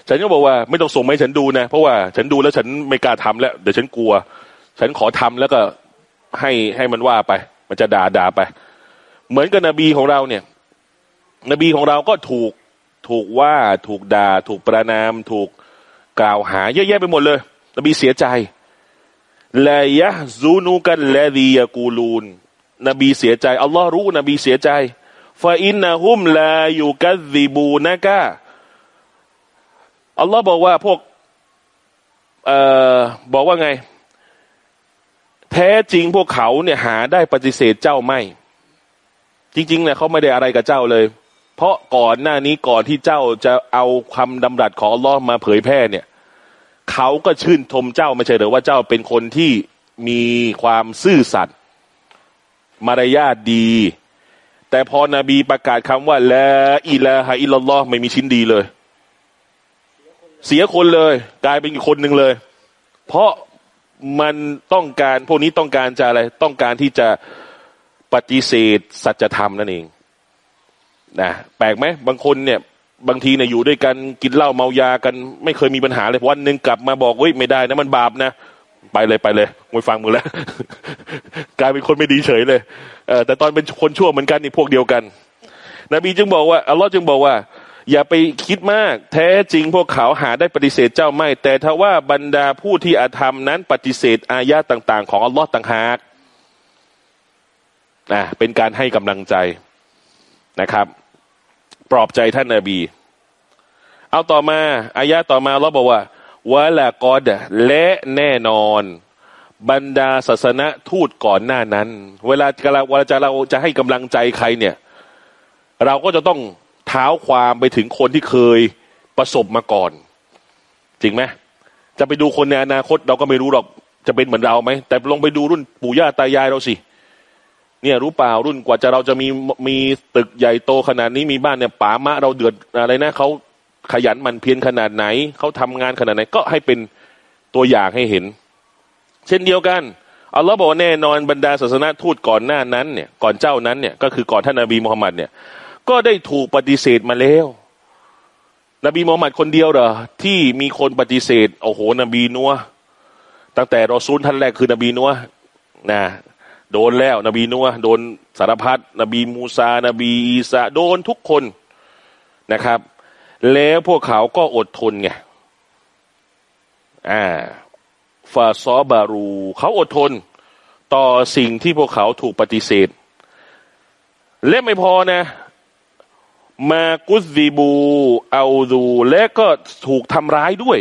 [SPEAKER 1] ฉันก็บอกว่าไม่ต้องส่งให้ฉันดูนะ เพราะว่าฉันดูแล้วฉันไม่กล้าทำแล้วเดี๋ยวฉันกลัว ฉันขอทำแล้วก็ให้ให้มันว่าไป มันจะด่าด่าไป เหมือนกับนบีของเราเนี่ย นบีของเราก็ถูกถูกว่าถูกด่า ถูกประนาม ถูกกล่าวหาเยอะแยะไปหมดเลย นบีเสียใจลายะซูนูกันและดียกูลูน นบีเสียใจ อัลลอฮ์รู้ นบีเสียใจฟาอินนะฮุมลาอยู่กัซีบูนะกะอัลลอฮ์บอกว่าพวก เอ่อ บอกว่าไง แท้จริงพวกเขาเนี่ยหาได้ปฏิเสธเจ้าไม่ จริงๆเนี่ยเขาไม่ได้อะไรกับเจ้าเลย เพราะก่อนหน้านี้ก่อนที่เจ้าจะเอาคำดำรัสของล้อมาเผยแพร่เนี่ย เขาก็ชื่นชมเจ้าไม่ใช่หรือว่าเจ้าเป็นคนที่มีความซื่อสัตย์มารยาทดี แต่พอนบีประกาศคำว่าละอิละฮะอิลลอฮ์ไม่มีชิ้นดีเลย เสียคนเลย กลายเป็นอีกคนหนึ่งเลย เพราะมันต้องการพวกนี้ต้องการจะอะไร ต้องการที่จะปฏิเสธสัจธรรมนั่นเองนะแปลกไหมบางคนเนี่ย บางทีเนี่ยอยู่ด้วยกันกินเหล้าเมายากัน ไม่เคยมีปัญหาเลยวันหนึ่งกลับมาบอกเฮ้ยไม่ได้นะมันบาปนะไปเลยไปเลยงวยฟังมึงแล้วกลายเป็นคนไม่ดีเฉยเลยเออแต่ตอนเป็นคนชั่วเหมือนกันนี่พวกเดียวกัน นบีจึงบอกว่าอัลลอฮ์จึงบอกว่า อย่าไปคิดมาก แท้จริงพวกเขาหาได้ปฏิเสธเจ้าไม่ แต่ถ้าว่าบรรดาผู้ที่อาธรรมนั้นปฏิเสธอายะต่าง ๆ ของอัลลอฮ์ต่างหากนะเป็นการให้กำลังใจนะครับ ปลอบใจท่านนาบี เอาต่อมาอายะต่อมาเราบอกว่าวะละกอดและแน่นอน บรรดาศาสนทูตก่อนหน้านั้น เวลาเวลาจะเราจะให้กำลังใจใครเนี่ย เราก็จะต้องเท้าความไปถึงคนที่เคยประสบมาก่อน จริงไหมจะไปดูคนในอนาคตเราก็ไม่รู้หรอกจะเป็นเหมือนเราไหมแต่ลองไปดูรุ่นปู่ย่าตายายเราสิเเนี่ยรู้เปล่ารุ่นกว่าจะเราจะมีมีตึกใหญ่โตขนาดนี้มีบ้านเนี่ยป๋ามะเราเดือดอะไรนะเขาขยันมันเพียรขนาดไหนเขาทำงานขนาดไหนก็ให้เป็นตัวอย่างให้เห็น เช่นเดียวกันอัลลอฮ์บอกแน่นอนบรรดาศาสนาทูตก่อนหน้านั้นเนี่ยก่อนเจ้านั้นเนี่ยก็คือก่อนท่านนบีมุฮัมมัดเนี่ยก็ได้ถูกปฏิเสธมาแล้ว นบีมุฮัมมัดคนเดียวเหรอที่มีคนปฏิเสธโอ้โหนบีนัวตั้งแต่รอซูลท่านแรกคือนบีนัวนะ โดนแล้ว นบีนัวโดนสารพัดนบีมูซา นบีอีสาโดนทุกคนนะครับ แล้วพวกเขาก็อดทนไงอ่าฟาซอบารู เขาอดทน ต่อสิ่งที่พวกเขาถูกปฏิเสธ และไม่พอนะ มากุซซีบูเอาดู และก็ถูกทำร้ายด้วย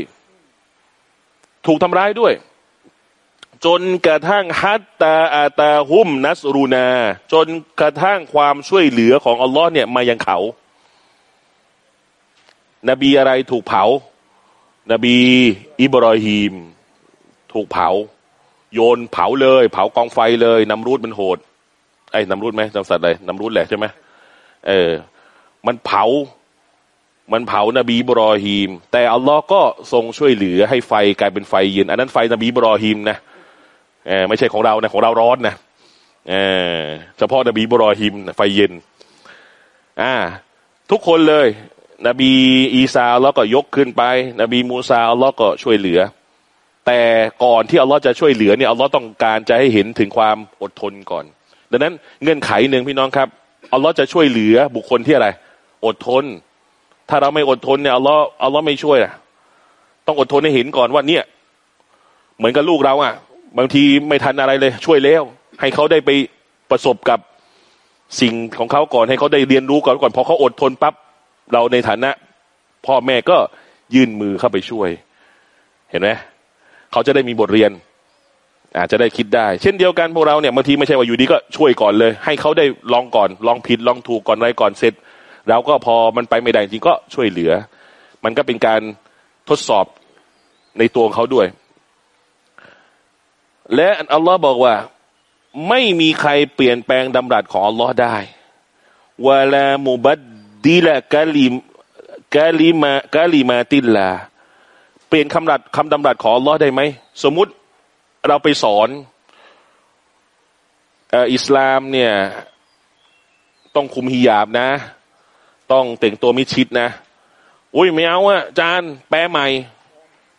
[SPEAKER 1] ถูกทำร้ายด้วย จนกระทั่งฮัตตาอาตาหุมนัสรูนา จนกระทั่งความช่วยเหลือของอัลลอฮ์เนี่ยมายังเขา นบีอะไรถูกเผา นบีอิบรอฮีม ถูกเผา โยนเผาเลย เผากองไฟเลยนำรูดมันโหด ไอ้นำรูดไหมจำสัตว์อะไรนำรูดแหละใช่ไหมเออ มันเผา มันเผานบีบรอฮีม แต่อัลลอฮ์ก็ทรงช่วยเหลือให้ไฟกลายเป็นไฟเย็น อันนั้นไฟนบีบรอฮีมนะ เออไม่ใช่ของเรานะของเราร้อนนะเออเฉพาะนบีบรอฮีมไฟเย็น อ่า ทุกคนเลย นบีอีสาอัลลอฮ์ก็ยกขึ้นไป นบีมูซาอัลลอฮ์ก็ช่วยเหลือ แต่ก่อนที่อัลลอฮ์จะช่วยเหลือเนี่ยอัลลอฮ์ต้องการจะให้เห็นถึงความอดทนก่อน ดังนั้นเงื่อนไขหนึ่งพี่น้องครับอัลลอฮ์จะช่วยเหลือบุคคลที่อะไร อดทน ถ้าเราไม่อดทนเนี่ยอัลลอฮ์อัลลอฮ์ไม่ช่วยนะต้องอดทนให้เห็นก่อนว่าเนี่ย เหมือนกับลูกเราอะ บางทีไม่ทันอะไรเลย ช่วยแล้ว ให้เขาได้ไปประสบกับสิ่งของเขาก่อนให้เขาได้เรียนรู้ก่อนก่อนพอเขาอดทนปั๊บเราในฐานะ พ่อแม่ก็ยื่นมือเข้าไปช่วย เห็นไหมเขาจะได้มีบทเรียน อาจจะได้คิดได้ เช่นเดียวกันพวกเราเนี่ยบางทีไม่ใช่ว่าอยู่ดีก็ช่วยก่อนเลย ให้เขาได้ลองก่อน ลองผิดลองถูกก่อนอะไรก่อนเสร็จเราก็พอมันไปไม่ได้จริงก็ช่วยเหลือ มันก็เป็นการทดสอบในตัวเขาด้วย และอัลลอฮ์บอกว่า ไม่มีใครเปลี่ยนแปลงดำรัสของอัลลอฮ์ได้วะลามุบัดดีละกะลิมกะลิมากะลิมาติลลาเปลี่ยนคำรัดคำดำรัสของอัลลอฮ์ได้ไหม สมมุติเราไปสอนอิสลามเนี่ย ต้องคุมฮิญาบนะ ต้องแต่งตัวมิชิดนะอุ้ยไม่เอาอะจานแปลใหม่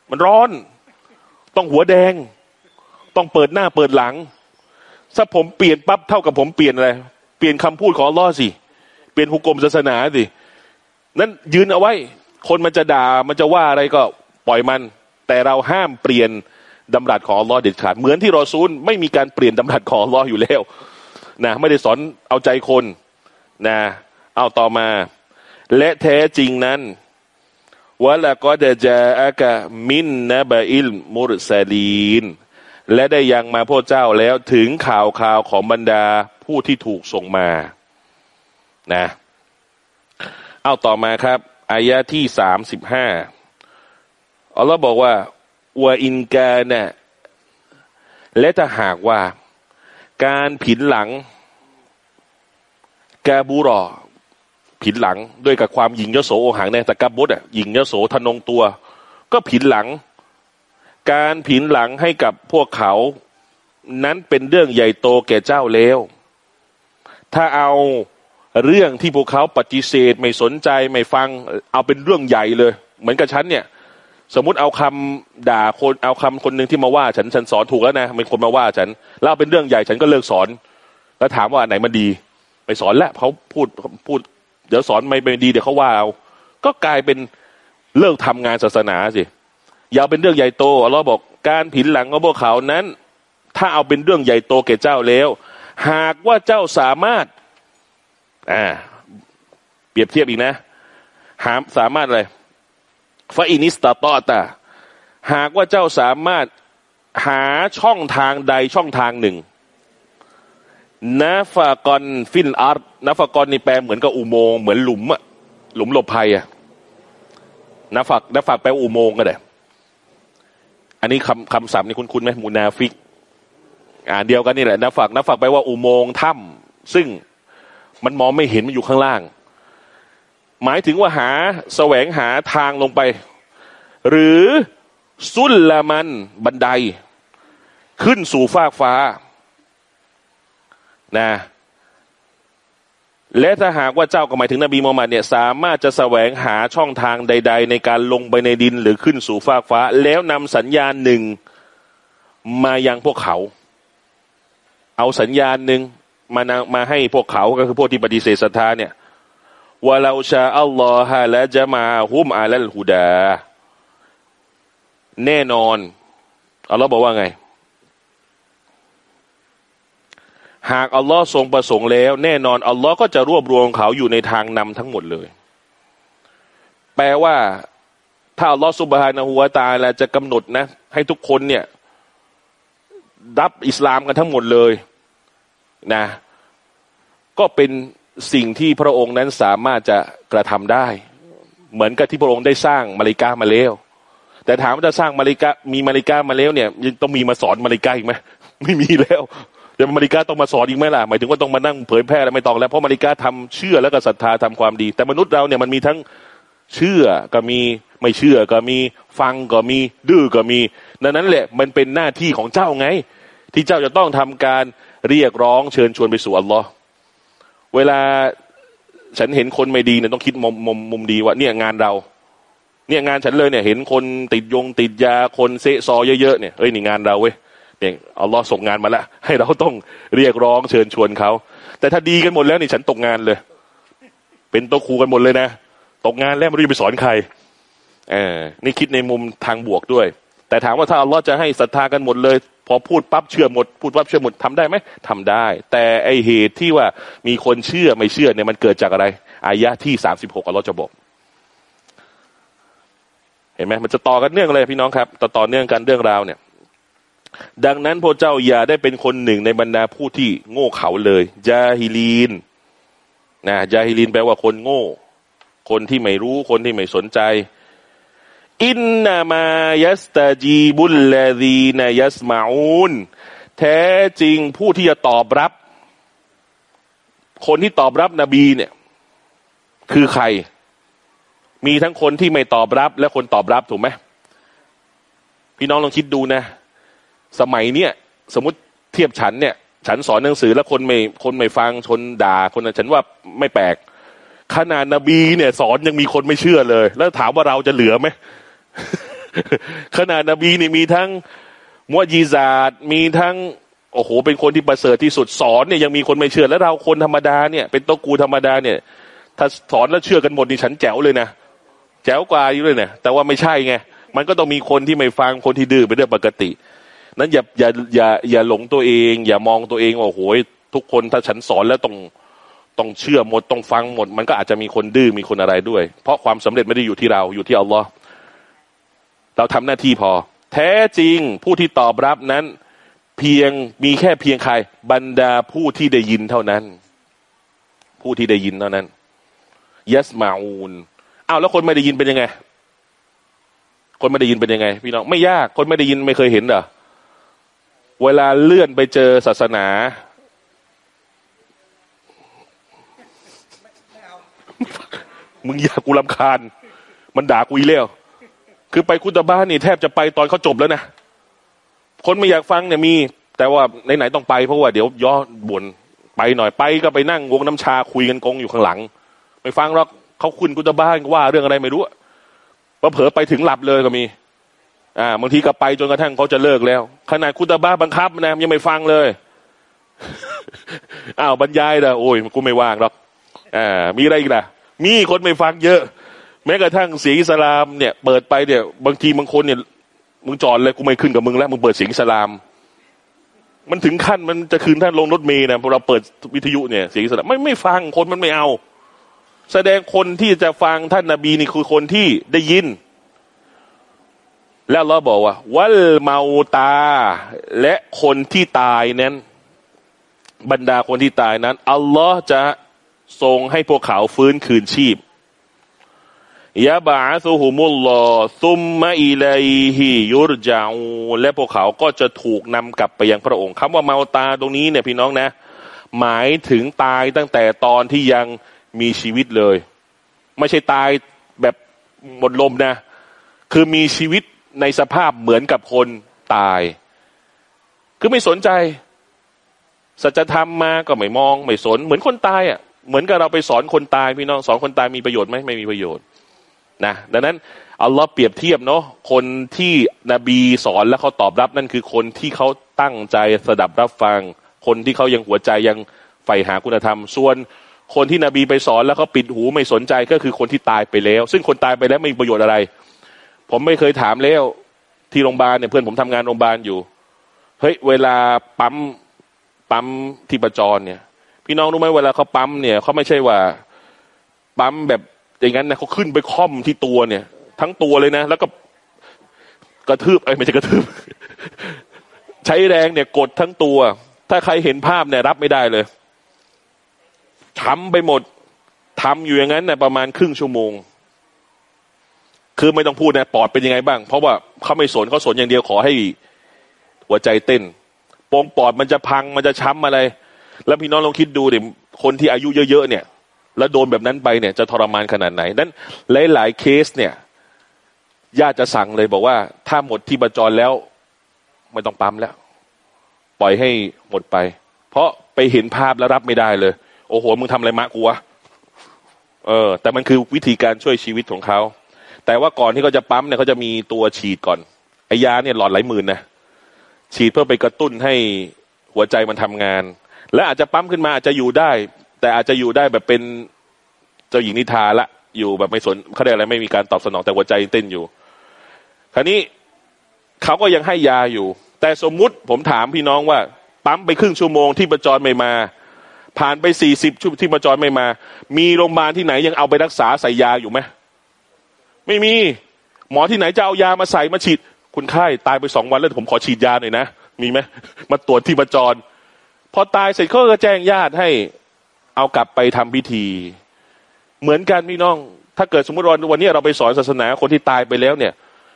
[SPEAKER 1] มันร้อน ต้องหัวแดง ต้องเปิดหน้าเปิดหลัง ถ้าผมเปลี่ยนปั๊บเท่ากับผมเปลี่ยนอะไร เปลี่ยนคำพูดของลลอสิ เปลี่ยนหุกกลมศาสนาสินั้นยืนเอาไว้ คนมันจะด่ามันจะว่าอะไรก็ปล่อยมัน แต่เราห้ามเปลี่ยนดำรัสของลอเด็ดขาด เหมือนที่รอซูลไม่มีการเปลี่ยนดำรัสของลออยู่แล้วนะไม่ได้สอนเอาใจคนนะเอาต่อมา และแท้จริงนั้นวะละก็จะจะอากะมินนะบะอิลมุรซาลีน และได้ยังมาพระเจ้าแล้วถึงข่าวข่าวของบรรดาผู้ที่ถูกส่งมานะเอาต่อมาครับอายะที่สามสิบห้าอัลลอฮ์บอกว่าวาอินกาเนี่ยและถ้าหากว่า การผินหลังกาบูรอผินหลังด้วยกับความหยิงยโสโอหังเนี่ยแต่กาบุตอะหยิงยโสทนงตัว ก็ผินหลัง การผินหลังให้กับพวกเขา นั้นเป็นเรื่องใหญ่โตแก่เจ้าแล้ว ถ้าเอาเรื่องที่พวกเขาปฏิเสธไม่สนใจไม่ฟัง เอาเป็นเรื่องใหญ่เลย เหมือนกับฉันเนี่ย สมมติเอาคำด่าคนเอาคำคนหนึ่งที่มาว่า ฉันฉันสอนถูกแล้วนะเป็นคนมาว่าฉันแล้วเป็นเรื่องใหญ่ฉันก็เลิกสอน แล้วถามว่าไหนมันดี ไปสอนแล้วเขาพูดพูด เดี๋ยวสอนไม่เป็นดีเดี๋ยวเขาว่าเอาก็กลายเป็นเลิกทำงานศาสนาสิ อย่าเป็นเรื่องใหญ่โตเราบอกการผินหลังของพวกเขานั้น ถ้าเอาเป็นเรื่องใหญ่โตแก่เจ้าแล้ว หากว่าเจ้าสามารถอ่าเปรียบเทียบอีกนะ หามสามารถอะไรฟาอินิสตาตอตาหากว่าเจ้าสามารถหาช่องทางใดช่องทางหนึ่งنفقا في الأرض نفقا นี่แปลเหมือนกับอุโมงค์เหมือนหลุมอะหลุมหลบภัยอะنفق نفق แปลอุโมงค์ก็ได้ อันนี้คำคำศัพท์นี่คุ้นคุ้นไหม منافق อ่าเดียวกันนี่แหละนาฟากนาฟากแปว่าอุโมงค์ถ้ำซึ่งมันมองไม่เห็นมันอยู่ข้างล่าง หมายถึงว่าหาแสวงหาทางลงไป หรือسلماบันได ขึ้นสู่ฟากฟ้านะ และถ้าหากว่าเจ้าก็หมายถึงนบีมูฮัมมัดเนี่ยสามารถจะแสวงหาช่องทางใด ๆ ในการลงไปในดินหรือขึ้นสู่ฟากฟ้า แล้วนำสัญญาณหนึ่งมายังพวกเขา เอาสัญญาณหนึ่งมานมาให้พวกเขาก็คือพวกที่ปฏิเสธศรัทธาเนี่ยวะลาชาอัลลอฮะและจะมาฮุมอาลัลฮุดา แน่นอนอัลลอฮ์บอกว่าไง หากอัลลอฮ์ทรงประสงค์แล้ว แน่นอนอัลลอฮ์ก็จะรวบรวมเขาอยู่ในทางนำทั้งหมดเลย แปลว่า ถ้าอัลลอฮ์สุบฮานะฮูวาตาลาจะกำหนดนะ ให้ทุกคนเนี่ยรับอิสลามกันทั้งหมดเลยนะ ก็เป็นสิ่งที่พระองค์นั้นสามารถจะกระทำได้ เหมือนกับที่พระองค์ได้สร้างมาริกามาแล้ว แต่ถามว่าจะสร้างมาริกามีมาริกามาแล้วเนี่ย ยังต้องมีมาสอนมาริกาอีกไหมไม่มีแล้ว เดี๋ยวมาริกาต้องมาสอนอีกไหมล่ะหมายถึงว่าต้องมานั่งเผยแพร่แล้วไม่ต้องแล้วเพราะมาริกาทำเชื่อแล้วก็ศรัทธาทำความดี แต่มนุษย์เราเนี่ยมันมีทั้งเชื่อก็มีไม่เชื่อก็มีฟังก็มีดื้อก็มีดังนั้นแหละมันเป็นหน้าที่ของเจ้าไง ที่เจ้าจะต้องทำการเรียกร้องเชิญชวนไปสู่อัลลอฮ์เวลาฉันเห็นคนไม่ดีเนี่ยต้องคิดมุมมุมมุมดีว่าเนี่ยงานเรา เนี่ยงานฉันเลยเนี่ย เห็นคนติดยงติดยาคนเซซอเยอะๆเนี่ยเอ้ยนี่งานเราเว้ย เนี่ยอัลลอฮ์ส่งงานมาแล้ว ให้เราต้องเรียกร้องเชิญชวนเขาแต่ถ้าดีกันหมดแล้วนี่ฉันตกงานเลย เป็นตัวครูกันหมดเลยนะตกงานแล้วไม่รู้จะไปสอนใครเออนี่คิดในมุมทางบวกด้วย แต่ถามว่าถ้าอัลลอฮ์จะให้ศรัทธากันหมดเลย พอพูดปั๊บเชื่อหมด พูดปั๊บเชื่อหมดทำได้ไหมทำได้ แต่ไอเหตุที่ว่ามีคนเชื่อไม่เชื่อเนี่ยมันเกิดจากอะไรอายะที่สามสิบหกอัลลอฮ์จะบอกห็นไหมมันจะต่อกันเนื่องเลยพี่น้องครับ ต่อต่อเนื่องกันเรื่องราวเนี่ย ดังนั้นพระเจ้าอย่าได้เป็นคนหนึ่งในบรรดาผู้ที่โง่เขลาเลยยาฮิลีนนะยาฮิลีนแปลว่าคนโง่ คนที่ไม่รู้คนที่ไม่สนใจ อินนามายัสตาจีบุลลดีนายัสมาอูนแท้จริงผู้ที่จะตอบรับ คนที่ตอบรับนบีเนี่ย คือใคร มีทั้งคนที่ไม่ตอบรับ และคนตอบรับถูกไหมพี่น้องลองคิดดูนะ สมัยเนี้ยสมมติเทียบฉันเนี่ย ฉันสอนหนังสือแล้วคนไม่คนไม่ฟังชนด่า คนฉันว่าไม่แปลกขนาดนบีเนี่ยสอนยังมีคนไม่เชื่อเลย แล้วถามว่าเราจะเหลือไหมขนาดนบีนี่มีทั้งมวจีซาดมีทั้งโอ้โห เป็นคนที่ประเสริฐที่สุดสอนเนี่ยยังมีคนไม่เชื่อ แล้วเราคนธรรมดาเนี่ยเป็นตัวกูธรรมดาเนี่ย ถ้าสอนแล้วเชื่อกันหมดนี่ฉันแจ๋วเลยนะแจ๋วกว่าอยู่เลยเนี่ยแต่ว่าไม่ใช่ไงมันก็ต้องมีคนที่ไม่ฟังคนที่ดื้อเป็นเรื่องปกติ นั้นอย่าอย่าอย่าอย่าหลงตัวเอง อย่ามองตัวเองว่าโอ้ยทุกคนถ้าฉันสอนแล้วต้องต้องเชื่อหมดต้องฟังหมด มันก็อาจจะมีคนดื้อมีคนอะไรด้วย เพราะความสำเร็จไม่ได้อยู่ที่เราอยู่ที่อัลลอฮ์เราทำหน้าที่พอ แท้จริงผู้ที่ตอบรับนั้น เพียงมีแค่เพียงใครบรรดาผู้ที่ได้ยินเท่านั้น ผู้ที่ได้ยินเท่านั้นยัสมาอูนอ้าวแล้วคนไม่ได้ยินเป็นยังไง คนไม่ได้ยินเป็นยังไง พี่น้องไม่ยาก คนไม่ได้ยินไม่เคยเห็นเหรอ เวลาเลื่อนไปเจอศาสนามึงอยากกูลำคาญ มันด่ากูอีเลี้ยวคือไปคุตบ้านนี่แทบจะไปตอนเขาจบแล้วนะ คนไม่อยากฟังเนี่ยมี แต่ว่าไหนๆต้องไปเพราะว่าเดี๋ยวย่อบ่นไปหน่อยไปก็ไปนั่งวงน้ำชาคุยกันกงอยู่ข้างหลัง ไม่ฟังหรอกเขาคุณกุตบ้านว่าเรื่องอะไรไม่รู้พอเผลอไปถึงหลับเลยก็มี อ่าบางทีก็ไปจนกระทั่งเขาจะเลิกแล้วขนาดคุณตาบ้าบังคับนะยังไม่ฟังเลยอ้าวบรรยายนะโอ้ยกูไม่ว่างหรอกอ่ามีอะไรอีกล่ะ มีคนไม่ฟังเยอะ แม้กระทั่งเสียงอิสลามเนี่ยเปิดไปเนี่ยบางทีบางคนเนี่ยมึงจอดเลยกูไม่ขึ้นกับมึงแล้วมึงเปิดเสียงอิสลาม มันถึงขั้นมันจะคืนท่านลงรถเมย์นะพอเราเปิดวิทยุเนี่ยเสียงอิสลามไม่ไม่ฟังคนมันไม่เอา แสดงคนที่จะฟังท่านนาบีนี่คือคนที่ได้ยิน แล้วเราบอกว่า วัลเมาตา และคนที่ตายนั้น บรรดาคนที่ตายนั้น อัลลอฮ์จะทรงให้พวกเขาฟื้นคืนชีพยาบาซูฮุมุลลอซุมมะอิลัยฮิยุรจาและพวกเขาก็จะถูกนำกลับไปยังพระองค์คำว่าเมาตาตรงนี้เนี่ยพี่น้องนะ หมายถึงตายตั้งแต่ตอนที่ยังมีชีวิตเลย ไม่ใช่ตายแบบหมดลมนะ คือมีชีวิต ในสภาพเหมือนกับคนตาย คือไม่สนใจ สัจธรรมมาก็ไม่มอง ไม่สน เหมือนคนตายอะ เหมือนกับเราไปสอนคนตายพี่น้องสอนคนตายมีประโยชน์ไหมไม่มีประโยชน์นะดังนั้นอัลลอฮ์เปรียบเทียบเนาะคนที่นบีสอนแล้วเขาตอบรับนั่นคือคนที่เขาตั้งใจสดับรับฟัง คนที่เขายังหัวใจยังใฝ่หาคุณธรรม ส่วนคนที่นบีไปสอนแล้วเขาปิดหูไม่สนใจก็คือคนที่ตายไปแล้ว ซึ่งคนตายไปแล้วไม่มีประโยชน์อะไร ผมไม่เคยถามแล้วที่โรงพยาบาลเนี่ยเพื่อนผมทำงานโรงพยาบาลอยู่ เฮ้ยเวลาปั๊มปั๊มที่ประจรเนี่ย พี่น้องรู้ไหมเวลาเขาปั๊มเนี่ยเขาไม่ใช่ว่า ปั๊มแบบอย่างนั้นนะเขาขึ้นไปค่อมที่ตัวเนี่ย ทั้งตัวเลยนะ แล้วก็กระทืบไอ้ไม่ใช่กระทืบ ใช้แรงเนี่ยกดทั้งตัว ถ้าใครเห็นภาพเนี่ยรับไม่ได้เลยช้ำไปหมดทำอยู่อย่างนั้นเนี่ยประมาณครึ่งชั่วโมง คือไม่ต้องพูดนะปอดเป็นยังไงบ้าง เพราะว่าเขาไม่สนเขาสนอย่างเดียวขอให้หัวใจเต้นโปงปอดมันจะพังมันจะช้ำอะไร แล้วพี่น้องลองคิดดูเดี๋ยคนที่อายุเยอะๆเนี่ย แล้วโดนแบบนั้นไปเนี่ยจะทรมานขนาดไหนนั้นหลาย ๆ เคสเนี่ยญาติจะสั่งเลยบอกว่า ถ้าหมดที่ประจรแล้ว ไม่ต้องปั๊มแล้ว ปล่อยให้หมดไป เพราะไปเห็นภาพแล้วรับไม่ได้เลย โอ้โหมึงทำอะไรมะกูวะเออ แต่มันคือวิธีการช่วยชีวิตของเขา แต่ว่าก่อนที่เขาจะปั๊มเนี่ยเขาจะมีตัวฉีดก่อนไอ้ยาเนี่ยหลอดหลายหมื่นนะฉีดเพื่อไปกระตุ้นให้หัวใจมันทำงาน และอาจจะปั๊มขึ้นมาอาจจะอยู่ได้ แต่อาจจะอยู่ได้แบบเป็นเจ้าหญิงนิทราละ อยู่แบบไม่สนเขาได้อะไรไม่มีการตอบสนองแต่หัวใจเต้นอยู่ คราวนี้เขาก็ยังให้ยาอยู่ แต่สมมุติผมถามพี่น้องว่า ปั๊มไปครึ่งชั่วโมงที่ประจรไม่มา ผ่านไปสี่สิบชั่วที่ประจรไม่มา มีโรงพยาบาลที่ไหนยังเอาไปรักษาใส่ยาอยู่ไหม ไม่มี หมอที่ไหนจะเอายามาใส่มาฉีด คุณไข้ตายไปสองวันแล้วผมขอฉีดยาหน่อยนะ มีไหมมาตรวจที่ประจร พอตายเสร็จเขาก็แจ้งญาติให้เอากลับไปทำพิธี เหมือนกันพี่น้อง ถ้าเกิดสมมติวันวันนี้เราไปสอนศาสนาคนที่ตายไปแล้วเนี่ย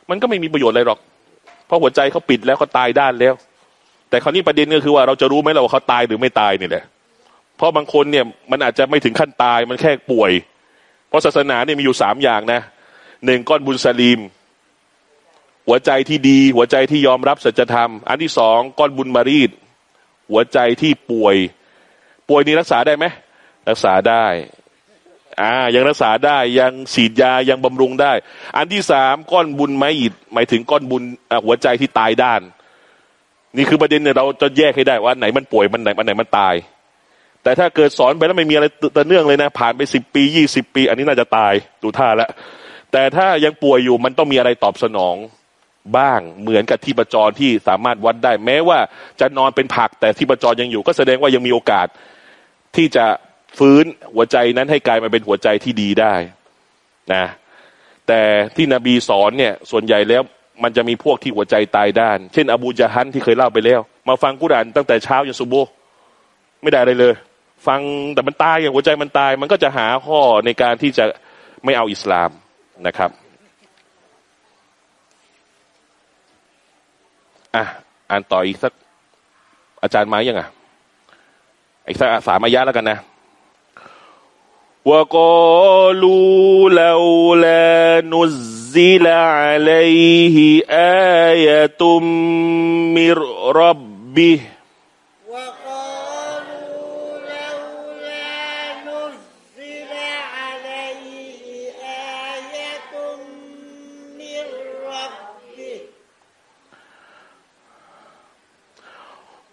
[SPEAKER 1] มันก็ไม่มีประโยชน์อะไรหรอก เพราะหัวใจเขาปิดแล้วเขาตายด้านแล้ว แต่คราวนี้ประเด็นก็คือว่าเราจะรู้ไหมเราว่าเขาตายหรือไม่ตายนี่แหละเพราะบางคนเนี่ยมันอาจจะไม่ถึงขั้นตายมันแค่ป่วย เพราะศาสนาเนี่ยมีอยู่สามอย่างนะ หนึ่งก้อนบุญสลีม หัวใจที่ดี หัวใจที่ยอมรับสัจธรรม อันที่สองก้อนบุญมารีด หัวใจที่ป่วย ป่วยนี้รักษาได้ไหมรักษาได้อ่ายังรักษาได้ยังฉีดยายังบำรุงได้ อันที่สามก้อนบุญไม้อิดหมายถึงก้อนบุญหัวใจที่ตายด้าน นี่คือประเด็นเนี่ยเราจะแยกให้ได้ว่าไหนมันป่วยมันไหนมันไหนมันตาย แต่ถ้าเกิดสอนไปแล้วไม่มีอะไรต่อเนื่องเลยนะ ผ่านไปสิบปียี่สิบปี อันนี้น่าจะตายดูท่าแล้ว แต่ถ้ายังป่วยอยู่มันต้องมีอะไรตอบสนองบ้างเหมือนกับที่ประจรที่สามารถวัดได้ แม้ว่าจะนอนเป็นผักแต่ที่ประจรยังอยู่ ก็แสดงว่ายังมีโอกาสที่จะฟื้นหัวใจนั้นให้กลายมาเป็นหัวใจที่ดีได้นะ แต่ที่นบีสอนเนี่ย ส่วนใหญ่แล้วมันจะมีพวกที่หัวใจตายด้าน เช่น อบูจาฮันที่เคยเล่าไปแล้ว มาฟังกุรานตั้งแต่เช้ายันซุโบไม่ได้อะไรเลย ฟังแต่มันตายอย่างหัวใจมันตาย มันก็จะหาข้อในการที่จะไม่เอาอิสลาม นะครับอะอ่านต่ออีกสักอาจารย์มายังอะอีกสักสามอายะแล้วกันนะว่าก็ลูลาว
[SPEAKER 2] ลานุซิลาลั
[SPEAKER 1] ยฮิอายตุมมิรรับบิ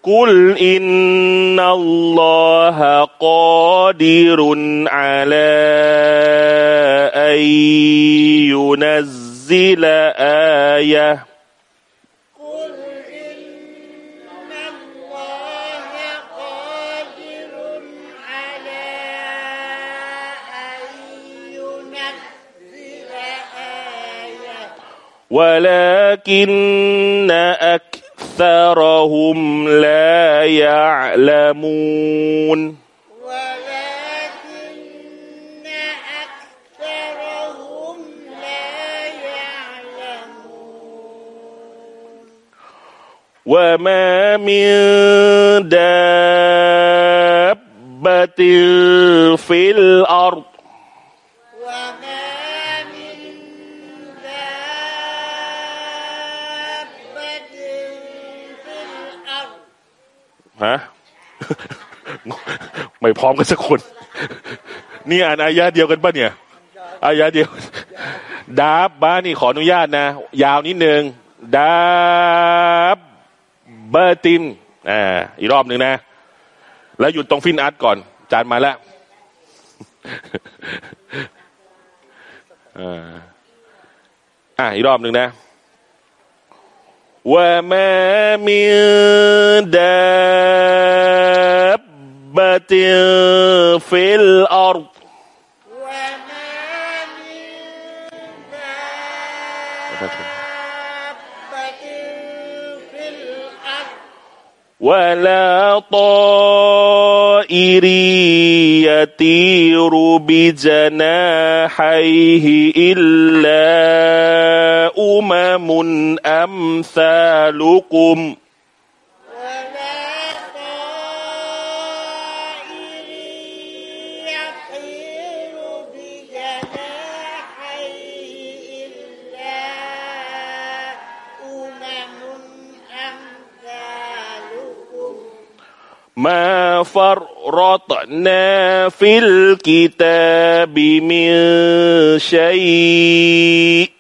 [SPEAKER 1] قل إن الله قادر على أن ينزل آية
[SPEAKER 2] قل إن الله قادر على أن ينزل آية
[SPEAKER 1] ولكن أكثرهم لا يعلمون.
[SPEAKER 2] ولكن أكثرهم لا يعلمون.
[SPEAKER 1] وما من دابة في الأرض ฮะไม่พร้อมกันสักคนนี่อ่านอายะเดียวกันปะเนี่ยอายะเดียวดาบบ้านี่ขออนุญาตนะ ยาวนิดนึงดาบเบอร์ติมอ่าอีกรอบหนึ่งนะ แล้วหยุดตรงฟินอาร์ตก่อน จานมาแล้วอ่าอ่าอีกรอบหนึ่งนะ وما من دابة في الأرض ولا طائر يطير بجناحيه إلا أمم أمثالكم. ما فرطنا في الكتاب من شيء.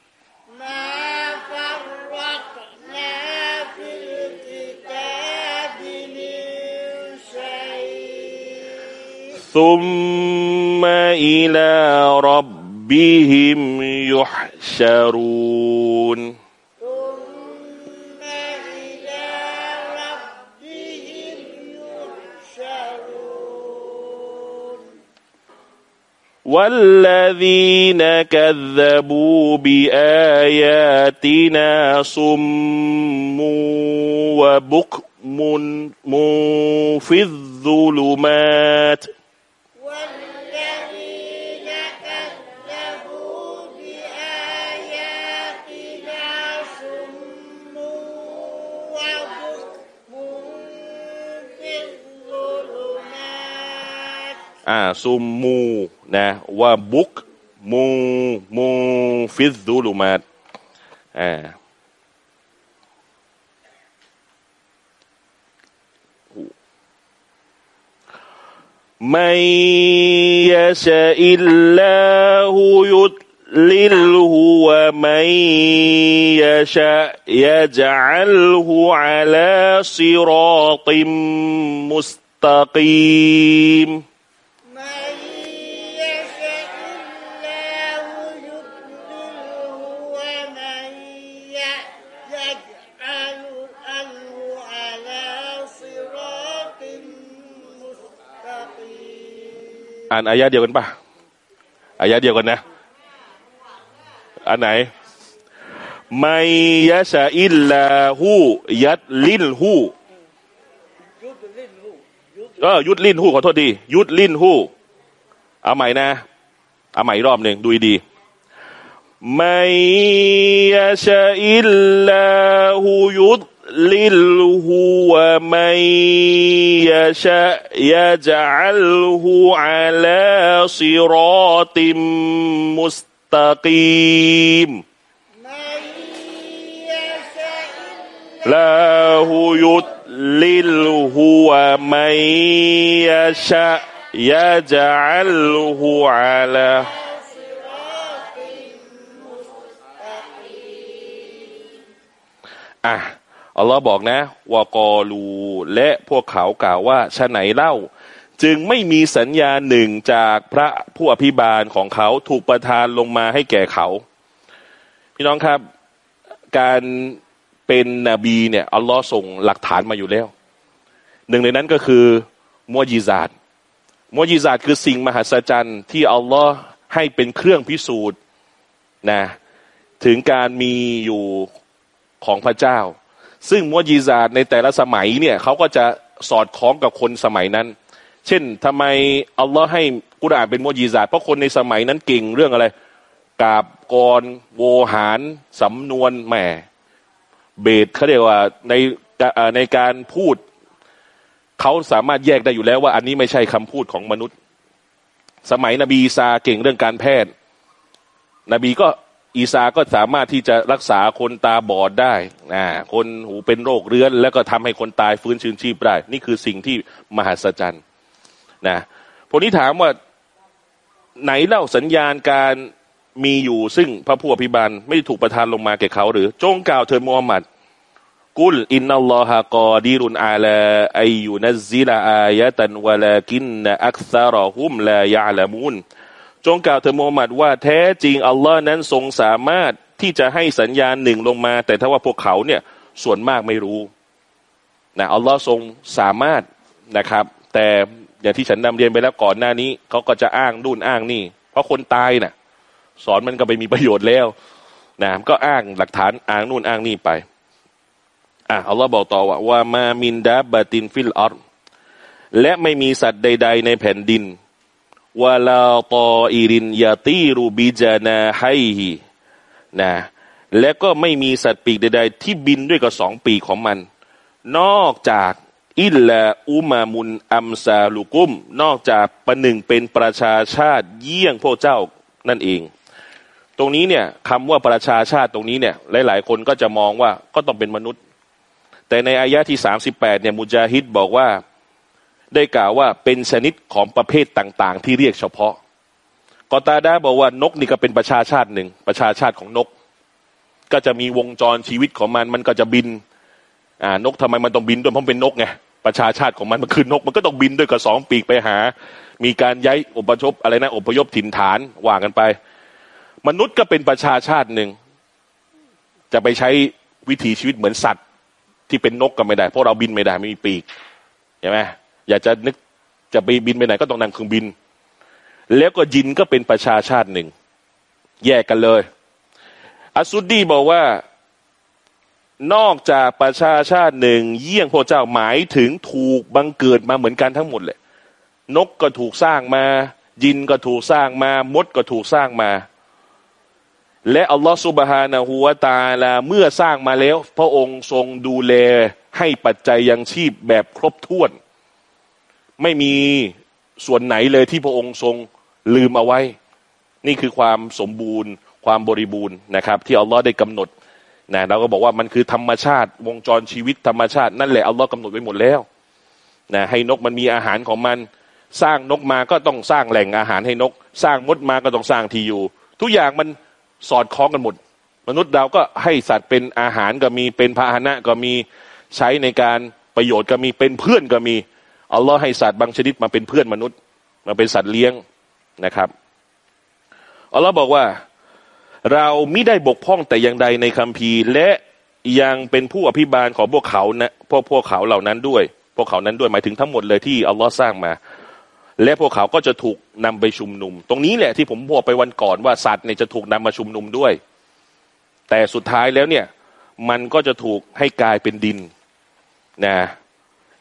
[SPEAKER 2] ما فرطنا في الكتاب من شيء.
[SPEAKER 1] ثم إلى ربهم يحشرون. والذين كذبوا بآياتنا صم وبكم في الظلمات.
[SPEAKER 2] والذين كذبوا بآياتنا في الظلمات.
[SPEAKER 1] آه นะว่าบุกมูมูฟิซซูลูมาตอ่า من يشاء الله يضلله ومن يشاء يجعله على صراط مستقيم อ่านอายะเดียวกันปะอายะเดียวกันนะอันไหนไมยะชาอิลลาหูยัดลินหูเออยุดลิ้นหูขอโทษดี ยุดลิ้นหูเอาใหม่นะเอาใหม่รอบหนึ่งดูดีไมยะชาอิลลาหูยุด يضلله ومن يشاء يجعله على
[SPEAKER 2] صراط مستقيم
[SPEAKER 1] لا يضلله ومن يشاء يجعله على
[SPEAKER 2] صراط مستقيم
[SPEAKER 1] آه. อัลลอฮ์บอกนะวากอลูและพวกเขากล่าวว่าชะไหนเล่า จึงไม่มีสัญญาหนึ่งจากพระผู้อภิบาลของเขาถูกประทานลงมาให้แก่เขา พี่น้องครับ การเป็นนบีเนี่ยอัลลอฮ์ส่งหลักฐานมาอยู่แล้ว หนึ่งในนั้นก็คือมวยิซาดมวยิซาดคือสิ่งมหัศจรรย์ที่อัลลอฮ์ให้เป็นเครื่องพิสูจน์นะถึงการมีอยู่ของพระเจ้า ซึ่งมวยิซาดในแต่ละสมัยเนี่ยเขาก็จะสอดคล้องกับคนสมัยนั้น เช่นทำไมอัลลอฮ์ให้กุรอานเป็นมวยิซาดเพราะคนในสมัยนั้นเก่งเรื่องอะไรกาบกรโวหารสำนวนแหมเบสเขาเรียกว่าในในการพูดเขาสามารถแยกได้อยู่แล้วว่า อันนี้ไม่ใช่คำพูดของมนุษย์ สมัยนบีอีสาเก่งเรื่องการแพทย์ นบีก็ อีสาก็สามารถที่จะรักษาคนตาบอดได้นะคนหูเป็นโรคเรื้อน แล้วก็ทำให้คนตายฟื้นชืนชีพได้ นี่คือสิ่งที่มหัศจรรย์นะพวกนี้ถามว่าไหนเล่าสัญญาณการมีอยู่ซึ่งพระผู้อภิบาลไม่ถูกประทานลงมาแก่เขา หรือจงกล่าวเถิดมูฮัมหมัดกุลอินนัลลอฮะกอดีรุนอาลาอายุนัซซิลาอายะตันวะลากินนะอักซารอฮุมลายะละมูน จงกล่าวเถิดมูฮัมหมัดว่าแท้จริงอัลลอฮ์นั้นทรงสามารถที่จะให้สัญญาณหนึ่งลงมา แต่ถ้าว่าพวกเขาเนี่ยส่วนมากไม่รู้นะอัลลอฮ์ทรงสามารถนะครับ แต่อย่างที่ฉันนำเรียนไปแล้วก่อนหน้านี้เขาก็จะอ้างนู่นอ้างนี่ เพราะคนตายน่ะ สอนมันก็ไปมีประโยชน์แล้วนะก็อ้างหลักฐานอ้างนู่นอ้างนี่ไปอะอัลลอฮ์บอกต่อว่า وما من دابة في الأرضและไม่มีสัตว์ใด ๆ ในแผ่นดิน วาลาตออิรินยาตีรูบิจานาไฮฮีนะและก็ไม่มีสัตว์ปีกใดๆ ที่บินด้วยกับสองปีกของมัน นอกจากอิลลาอุมามุนอัมซาลูกุม นอกจากประหนึ่งเป็นประชาชาติเยี่ยงพวกเจ้านั่นเอง ตรงนี้เนี่ยคำว่าประชาชาติตรงนี้เนี่ยหลาย ๆ คนก็จะมองว่าก็ต้องเป็นมนุษย์ แต่ในอายะที่สามสิบแปดเนี่ยมุจาฮิดบอกว่า ได้กล่าวว่าเป็นชนิดของประเภทต่างๆ ที่เรียกเฉพาะ กอตาดาบอกว่านกนี่ก็เป็นประชาชาติหนึ่ง ประชาชาติของนก ก็จะมีวงจรชีวิตของมัน มันก็จะบินอ่านกทำไมมันต้องบินด้วยเพราะเป็นนกไงประชาชาติของมันมันคือนก มันก็ต้องบินด้วยกับสองปีกไปหา มีการย้ายอพยพอะไรนะอพยพถิ่นฐานว่ากันไป มนุษย์ก็เป็นประชาชาติหนึ่ง จะไปใช้วิถีชีวิตเหมือนสัตว์ ที่เป็นนกก็ไม่ได้ เพราะเราบินไม่ได้ไม่มีปีกใช่ไหม อยากจะนึกจะไปบินไปไหนก็ต้องนั่งเครื่องบิน แล้วก็ยินก็เป็นประชาชาติหนึ่ง แยกกันเลยอัสุดดีบอกว่านอกจากประชาชาติหนึ่ง เยี่ยงพระเจ้าหมายถึงถูกบังเกิดมาเหมือนกันทั้งหมดเลยนกก็ถูกสร้างมา ยินก็ถูกสร้างมา มดก็ถูกสร้างมา และอัลลอฮฺสุบฮานะฮูวาตาลาเมื่อสร้างมาแล้ว พระองค์ทรงดูแลให้ปัจจัยยังชีพแบบครบถ้วน ไม่มีส่วนไหนเลยที่พระองค์ทรงลืมเอาไว้ นี่คือความสมบูรณ์ ความบริบูรณ์นะครับ ที่อัลลอฮ์ได้กำหนดนะเราก็บอกว่ามันคือธรรมชาติ วงจรชีวิตธรรมชาตินั่นแหละอัลลอฮ์กำหนดไว้หมดแล้วนะให้นกมันมีอาหารของมัน สร้างนกมาก็ต้องสร้างแหล่งอาหารให้นก สร้างมดมาก็ต้องสร้างที่อยู่ ทุกอย่างมันสอดคล้องกันหมด มนุษย์เราก็ให้สัตว์เป็นอาหารก็มีเป็นพาหนะก็มีใช้ในการประโยชน์ก็มีเป็นเพื่อนก็มี อัลลอฮ์ให้สัตว์บางชนิดมาเป็นเพื่อนมนุษย์ มาเป็นสัตว์เลี้ยงนะครับอัลลอฮ์บอกว่า เราไม่ได้บกพร่องแต่อย่างใดในคัมภีร์ และยังเป็นผู้อภิบาลของพวกเขานะพวกพวกเขาเหล่านั้นด้วย พวกเขานั้นด้วยหมายถึงทั้งหมดเลยที่อัลลอฮ์สร้างมา และพวกเขาก็จะถูกนำไปชุมนุม ตรงนี้แหละที่ผมบอกไปวันก่อนว่าสัตว์เนี่ยจะถูกนำมาชุมนุมด้วย แต่สุดท้ายแล้วเนี่ย มันก็จะถูกให้กลายเป็นดินนะ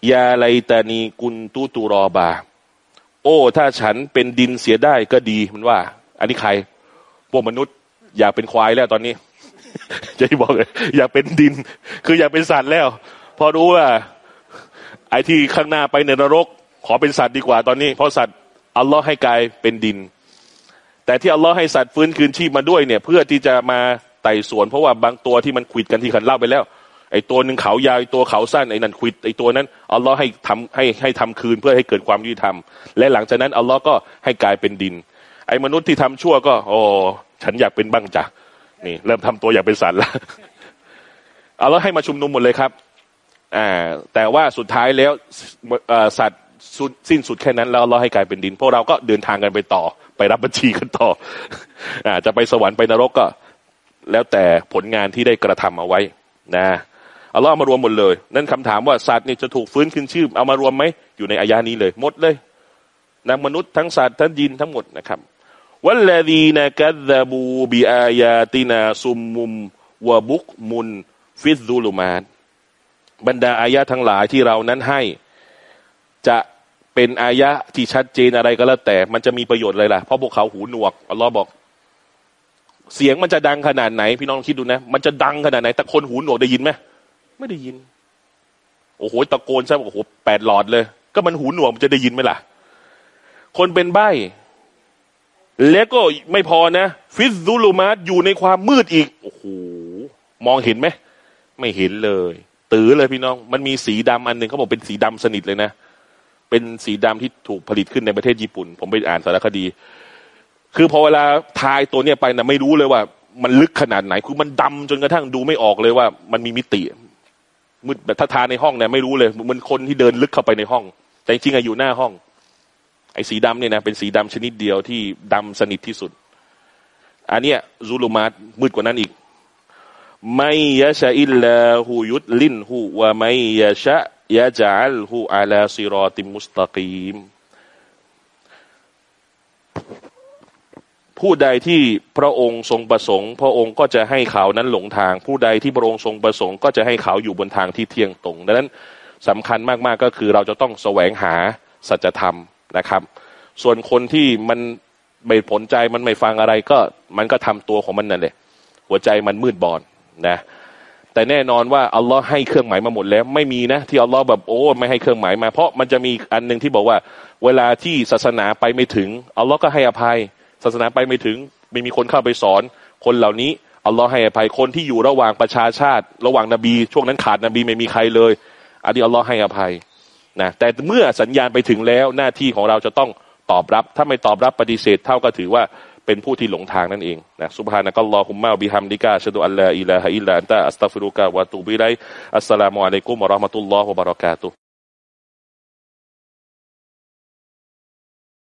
[SPEAKER 1] ยาไลตานีกุนตูตูรอบา โอ้ ถ้าฉันเป็นดินเสียได้ก็ดีมันว่า อันนี้ใคร พวกมนุษย์ อยากเป็นควายแล้วตอนนี้จะบอกเลยอยากเป็นดิน คืออยากเป็นสัตว์แล้ว พอรู้ว่า ไอ้ที่ข้างหน้าไปในนรก ขอเป็นสัตว์ดีกว่าตอนนี้ เพราะสัตว์อัลลอฮ์ให้กายเป็นดิน แต่ที่อัลลอฮ์ให้สัตว์ฟื้นคืนชีพมาด้วยเนี่ย เพื่อที่จะมาไต่สวนเพราะว่าบางตัวที่มันขิดกันที่ขันเล่าไปแล้ว ไอ้ตัวหนึ่งเขายาวไอ้ตัวเขาสั้นไอ้นั่นควิดไอ้ตัวนั้นอัลลอฮ์ให้ทำให้ให้ทำคืนเพื่อให้เกิดความยุติธรรม และหลังจากนั้นอัลลอฮ์ก็ให้กลายเป็นดิน ไอ้มนุษย์ที่ทำชั่วก็โอ้ฉันอยากเป็นบ้างจ้ะนี่ เริ่มทำตัวอยากเป็นสัตว์ล้วอัลลอฮ์ให้มาชุมนุมหมดเลยครับอ่าแต่ว่าสุดท้ายแล้วสัตว์สิ้นสุดแค่นั้นแล้วเราให้กลายเป็นดิน พวกเราก็เดินทางกันไปต่อ ไปรับบัญชีกันต่ออ่าจะไปสวรรค์ไปนรกก็ แล้วแต่ผลงานที่ได้กระทำเอาไว้นะ อัลลอฮ์มารวมหมดเลย นั่นคำถามว่าสัตว์นี่จะถูกฟื้นคืนชีพเอามารวมไหมอยู่ในอายานี้เลยหมดเลยนะมนุษย์ทั้งสัตว์ทั้งยินทั้งหมดนะครับวัลลดีนกัซบูบิอายาตินาซุมมุมวะบุกมุนฟิซูลุมานบรรดาอายะทั้งหลายที่เรานั้นให้ จะเป็นอายะที่ชัดเจนอะไรก็แล้วแต่ มันจะมีประโยชน์เลยล่ะเพราะพวกเขาหูหนวกอัลลอฮ์บอก เสียงมันจะดังขนาดไหน พี่น้องคิดดูนะ มันจะดังขนาดไหนแต่คนหูหนวกได้ยินไหม ไม่ได้ยิน โอ้โหตะโกนซะโอ้โหแปดหลอดเลย ก็มันหูหนวกมันจะได้ยินไหมล่ะ คนเป็นใบ้แล้วก็ไม่พอนะ ฟิสซูลูมาตอยู่ในความมืดอีก โอ้โหมองเห็นไหมไม่เห็นเลย ตื้อเลยพี่น้อง มันมีสีดำอันหนึ่งเขาบอกเป็นสีดำสนิทเลยนะ เป็นสีดำที่ถูกผลิตขึ้นในประเทศญี่ปุ่น ผมไปอ่านสารคดี คือพอเวลาทายตัวเนี้ยไปนะไม่รู้เลยว่า มันลึกขนาดไหน คือมันดำจนกระทั่งดูไม่ออกเลยว่า มันมีมิติ มืดแบบถ้าทาในห้องเนี่ยไม่รู้เลยมันคนที่เดินลึกเข้าไปในห้อง แต่จริงๆอยู่หน้าห้อง ไอ้สีดำเนี่ยนะเป็นสีดำชนิดเดียวที่ดำสนิทที่สุด อันเนี้ยซูลูมามืดกว่านั้นอีกไม่ยะชะอิลลาหูยุดลินหูว่าไม่ยะชะยะจัลหูอาลาซิรอติมุสตะกีม ผู้ใดที่พระองค์ทรงประสงค์ พระองค์ก็จะให้เขานั้นหลงทาง ผู้ใดที่พระองค์ทรงประสงค์ก็จะให้เขาอยู่บนทางที่เที่ยงตรงดังนั้นสำคัญมากๆก็คือเราจะต้องแสวงหาสัจธรรมนะครับ ส่วนคนที่มันไม่ผลใจมันไม่ฟังอะไรก็มันก็ทำตัวของมันนั่นแหละหัวใจมันมืดบอดนะแต่แน่นอนว่าอัลลอฮ์ให้เครื่องหมายมาหมดแล้ว ไม่มีนะที่อัลลอฮ์แบบโอ้ไม่ให้เครื่องหมายมา เพราะมันจะมีอันหนึ่งที่บอกว่า เวลาที่ศาสนาไปไม่ถึงอัลลอฮ์ก็ให้อภัย ศาสนาไปไม่ถึง ไม่มีคนเข้าไปสอน คนเหล่านี้อัลลอฮ์ให้อภัยคนที่อยู่ระหว่างประชาชาติ ระหว่างนบี ช่วงนั้นขาดนบีไม่มีใครเลยอันนี้อัลลอฮ์ให้อภัยนะแต่เมื่อสัญญาณไปถึงแล้วหน้าที่ของเราจะต้องตอบรับ ถ้าไม่ตอบรับปฏิเสธเท่าก็ถือว่าเป็นผู้ที่หลงทางนั่นเองนะสุบฮานะกัลลอฮุมมาบิฮัมดิกาชะดุอัลลาอิลาฮะอิลลันตะอัสตัฟิรุกะวะตูบิไลอัสสลามุอะลัยกุมวะราะห์มะตุลลอฮ์วะบะเราะกาตุ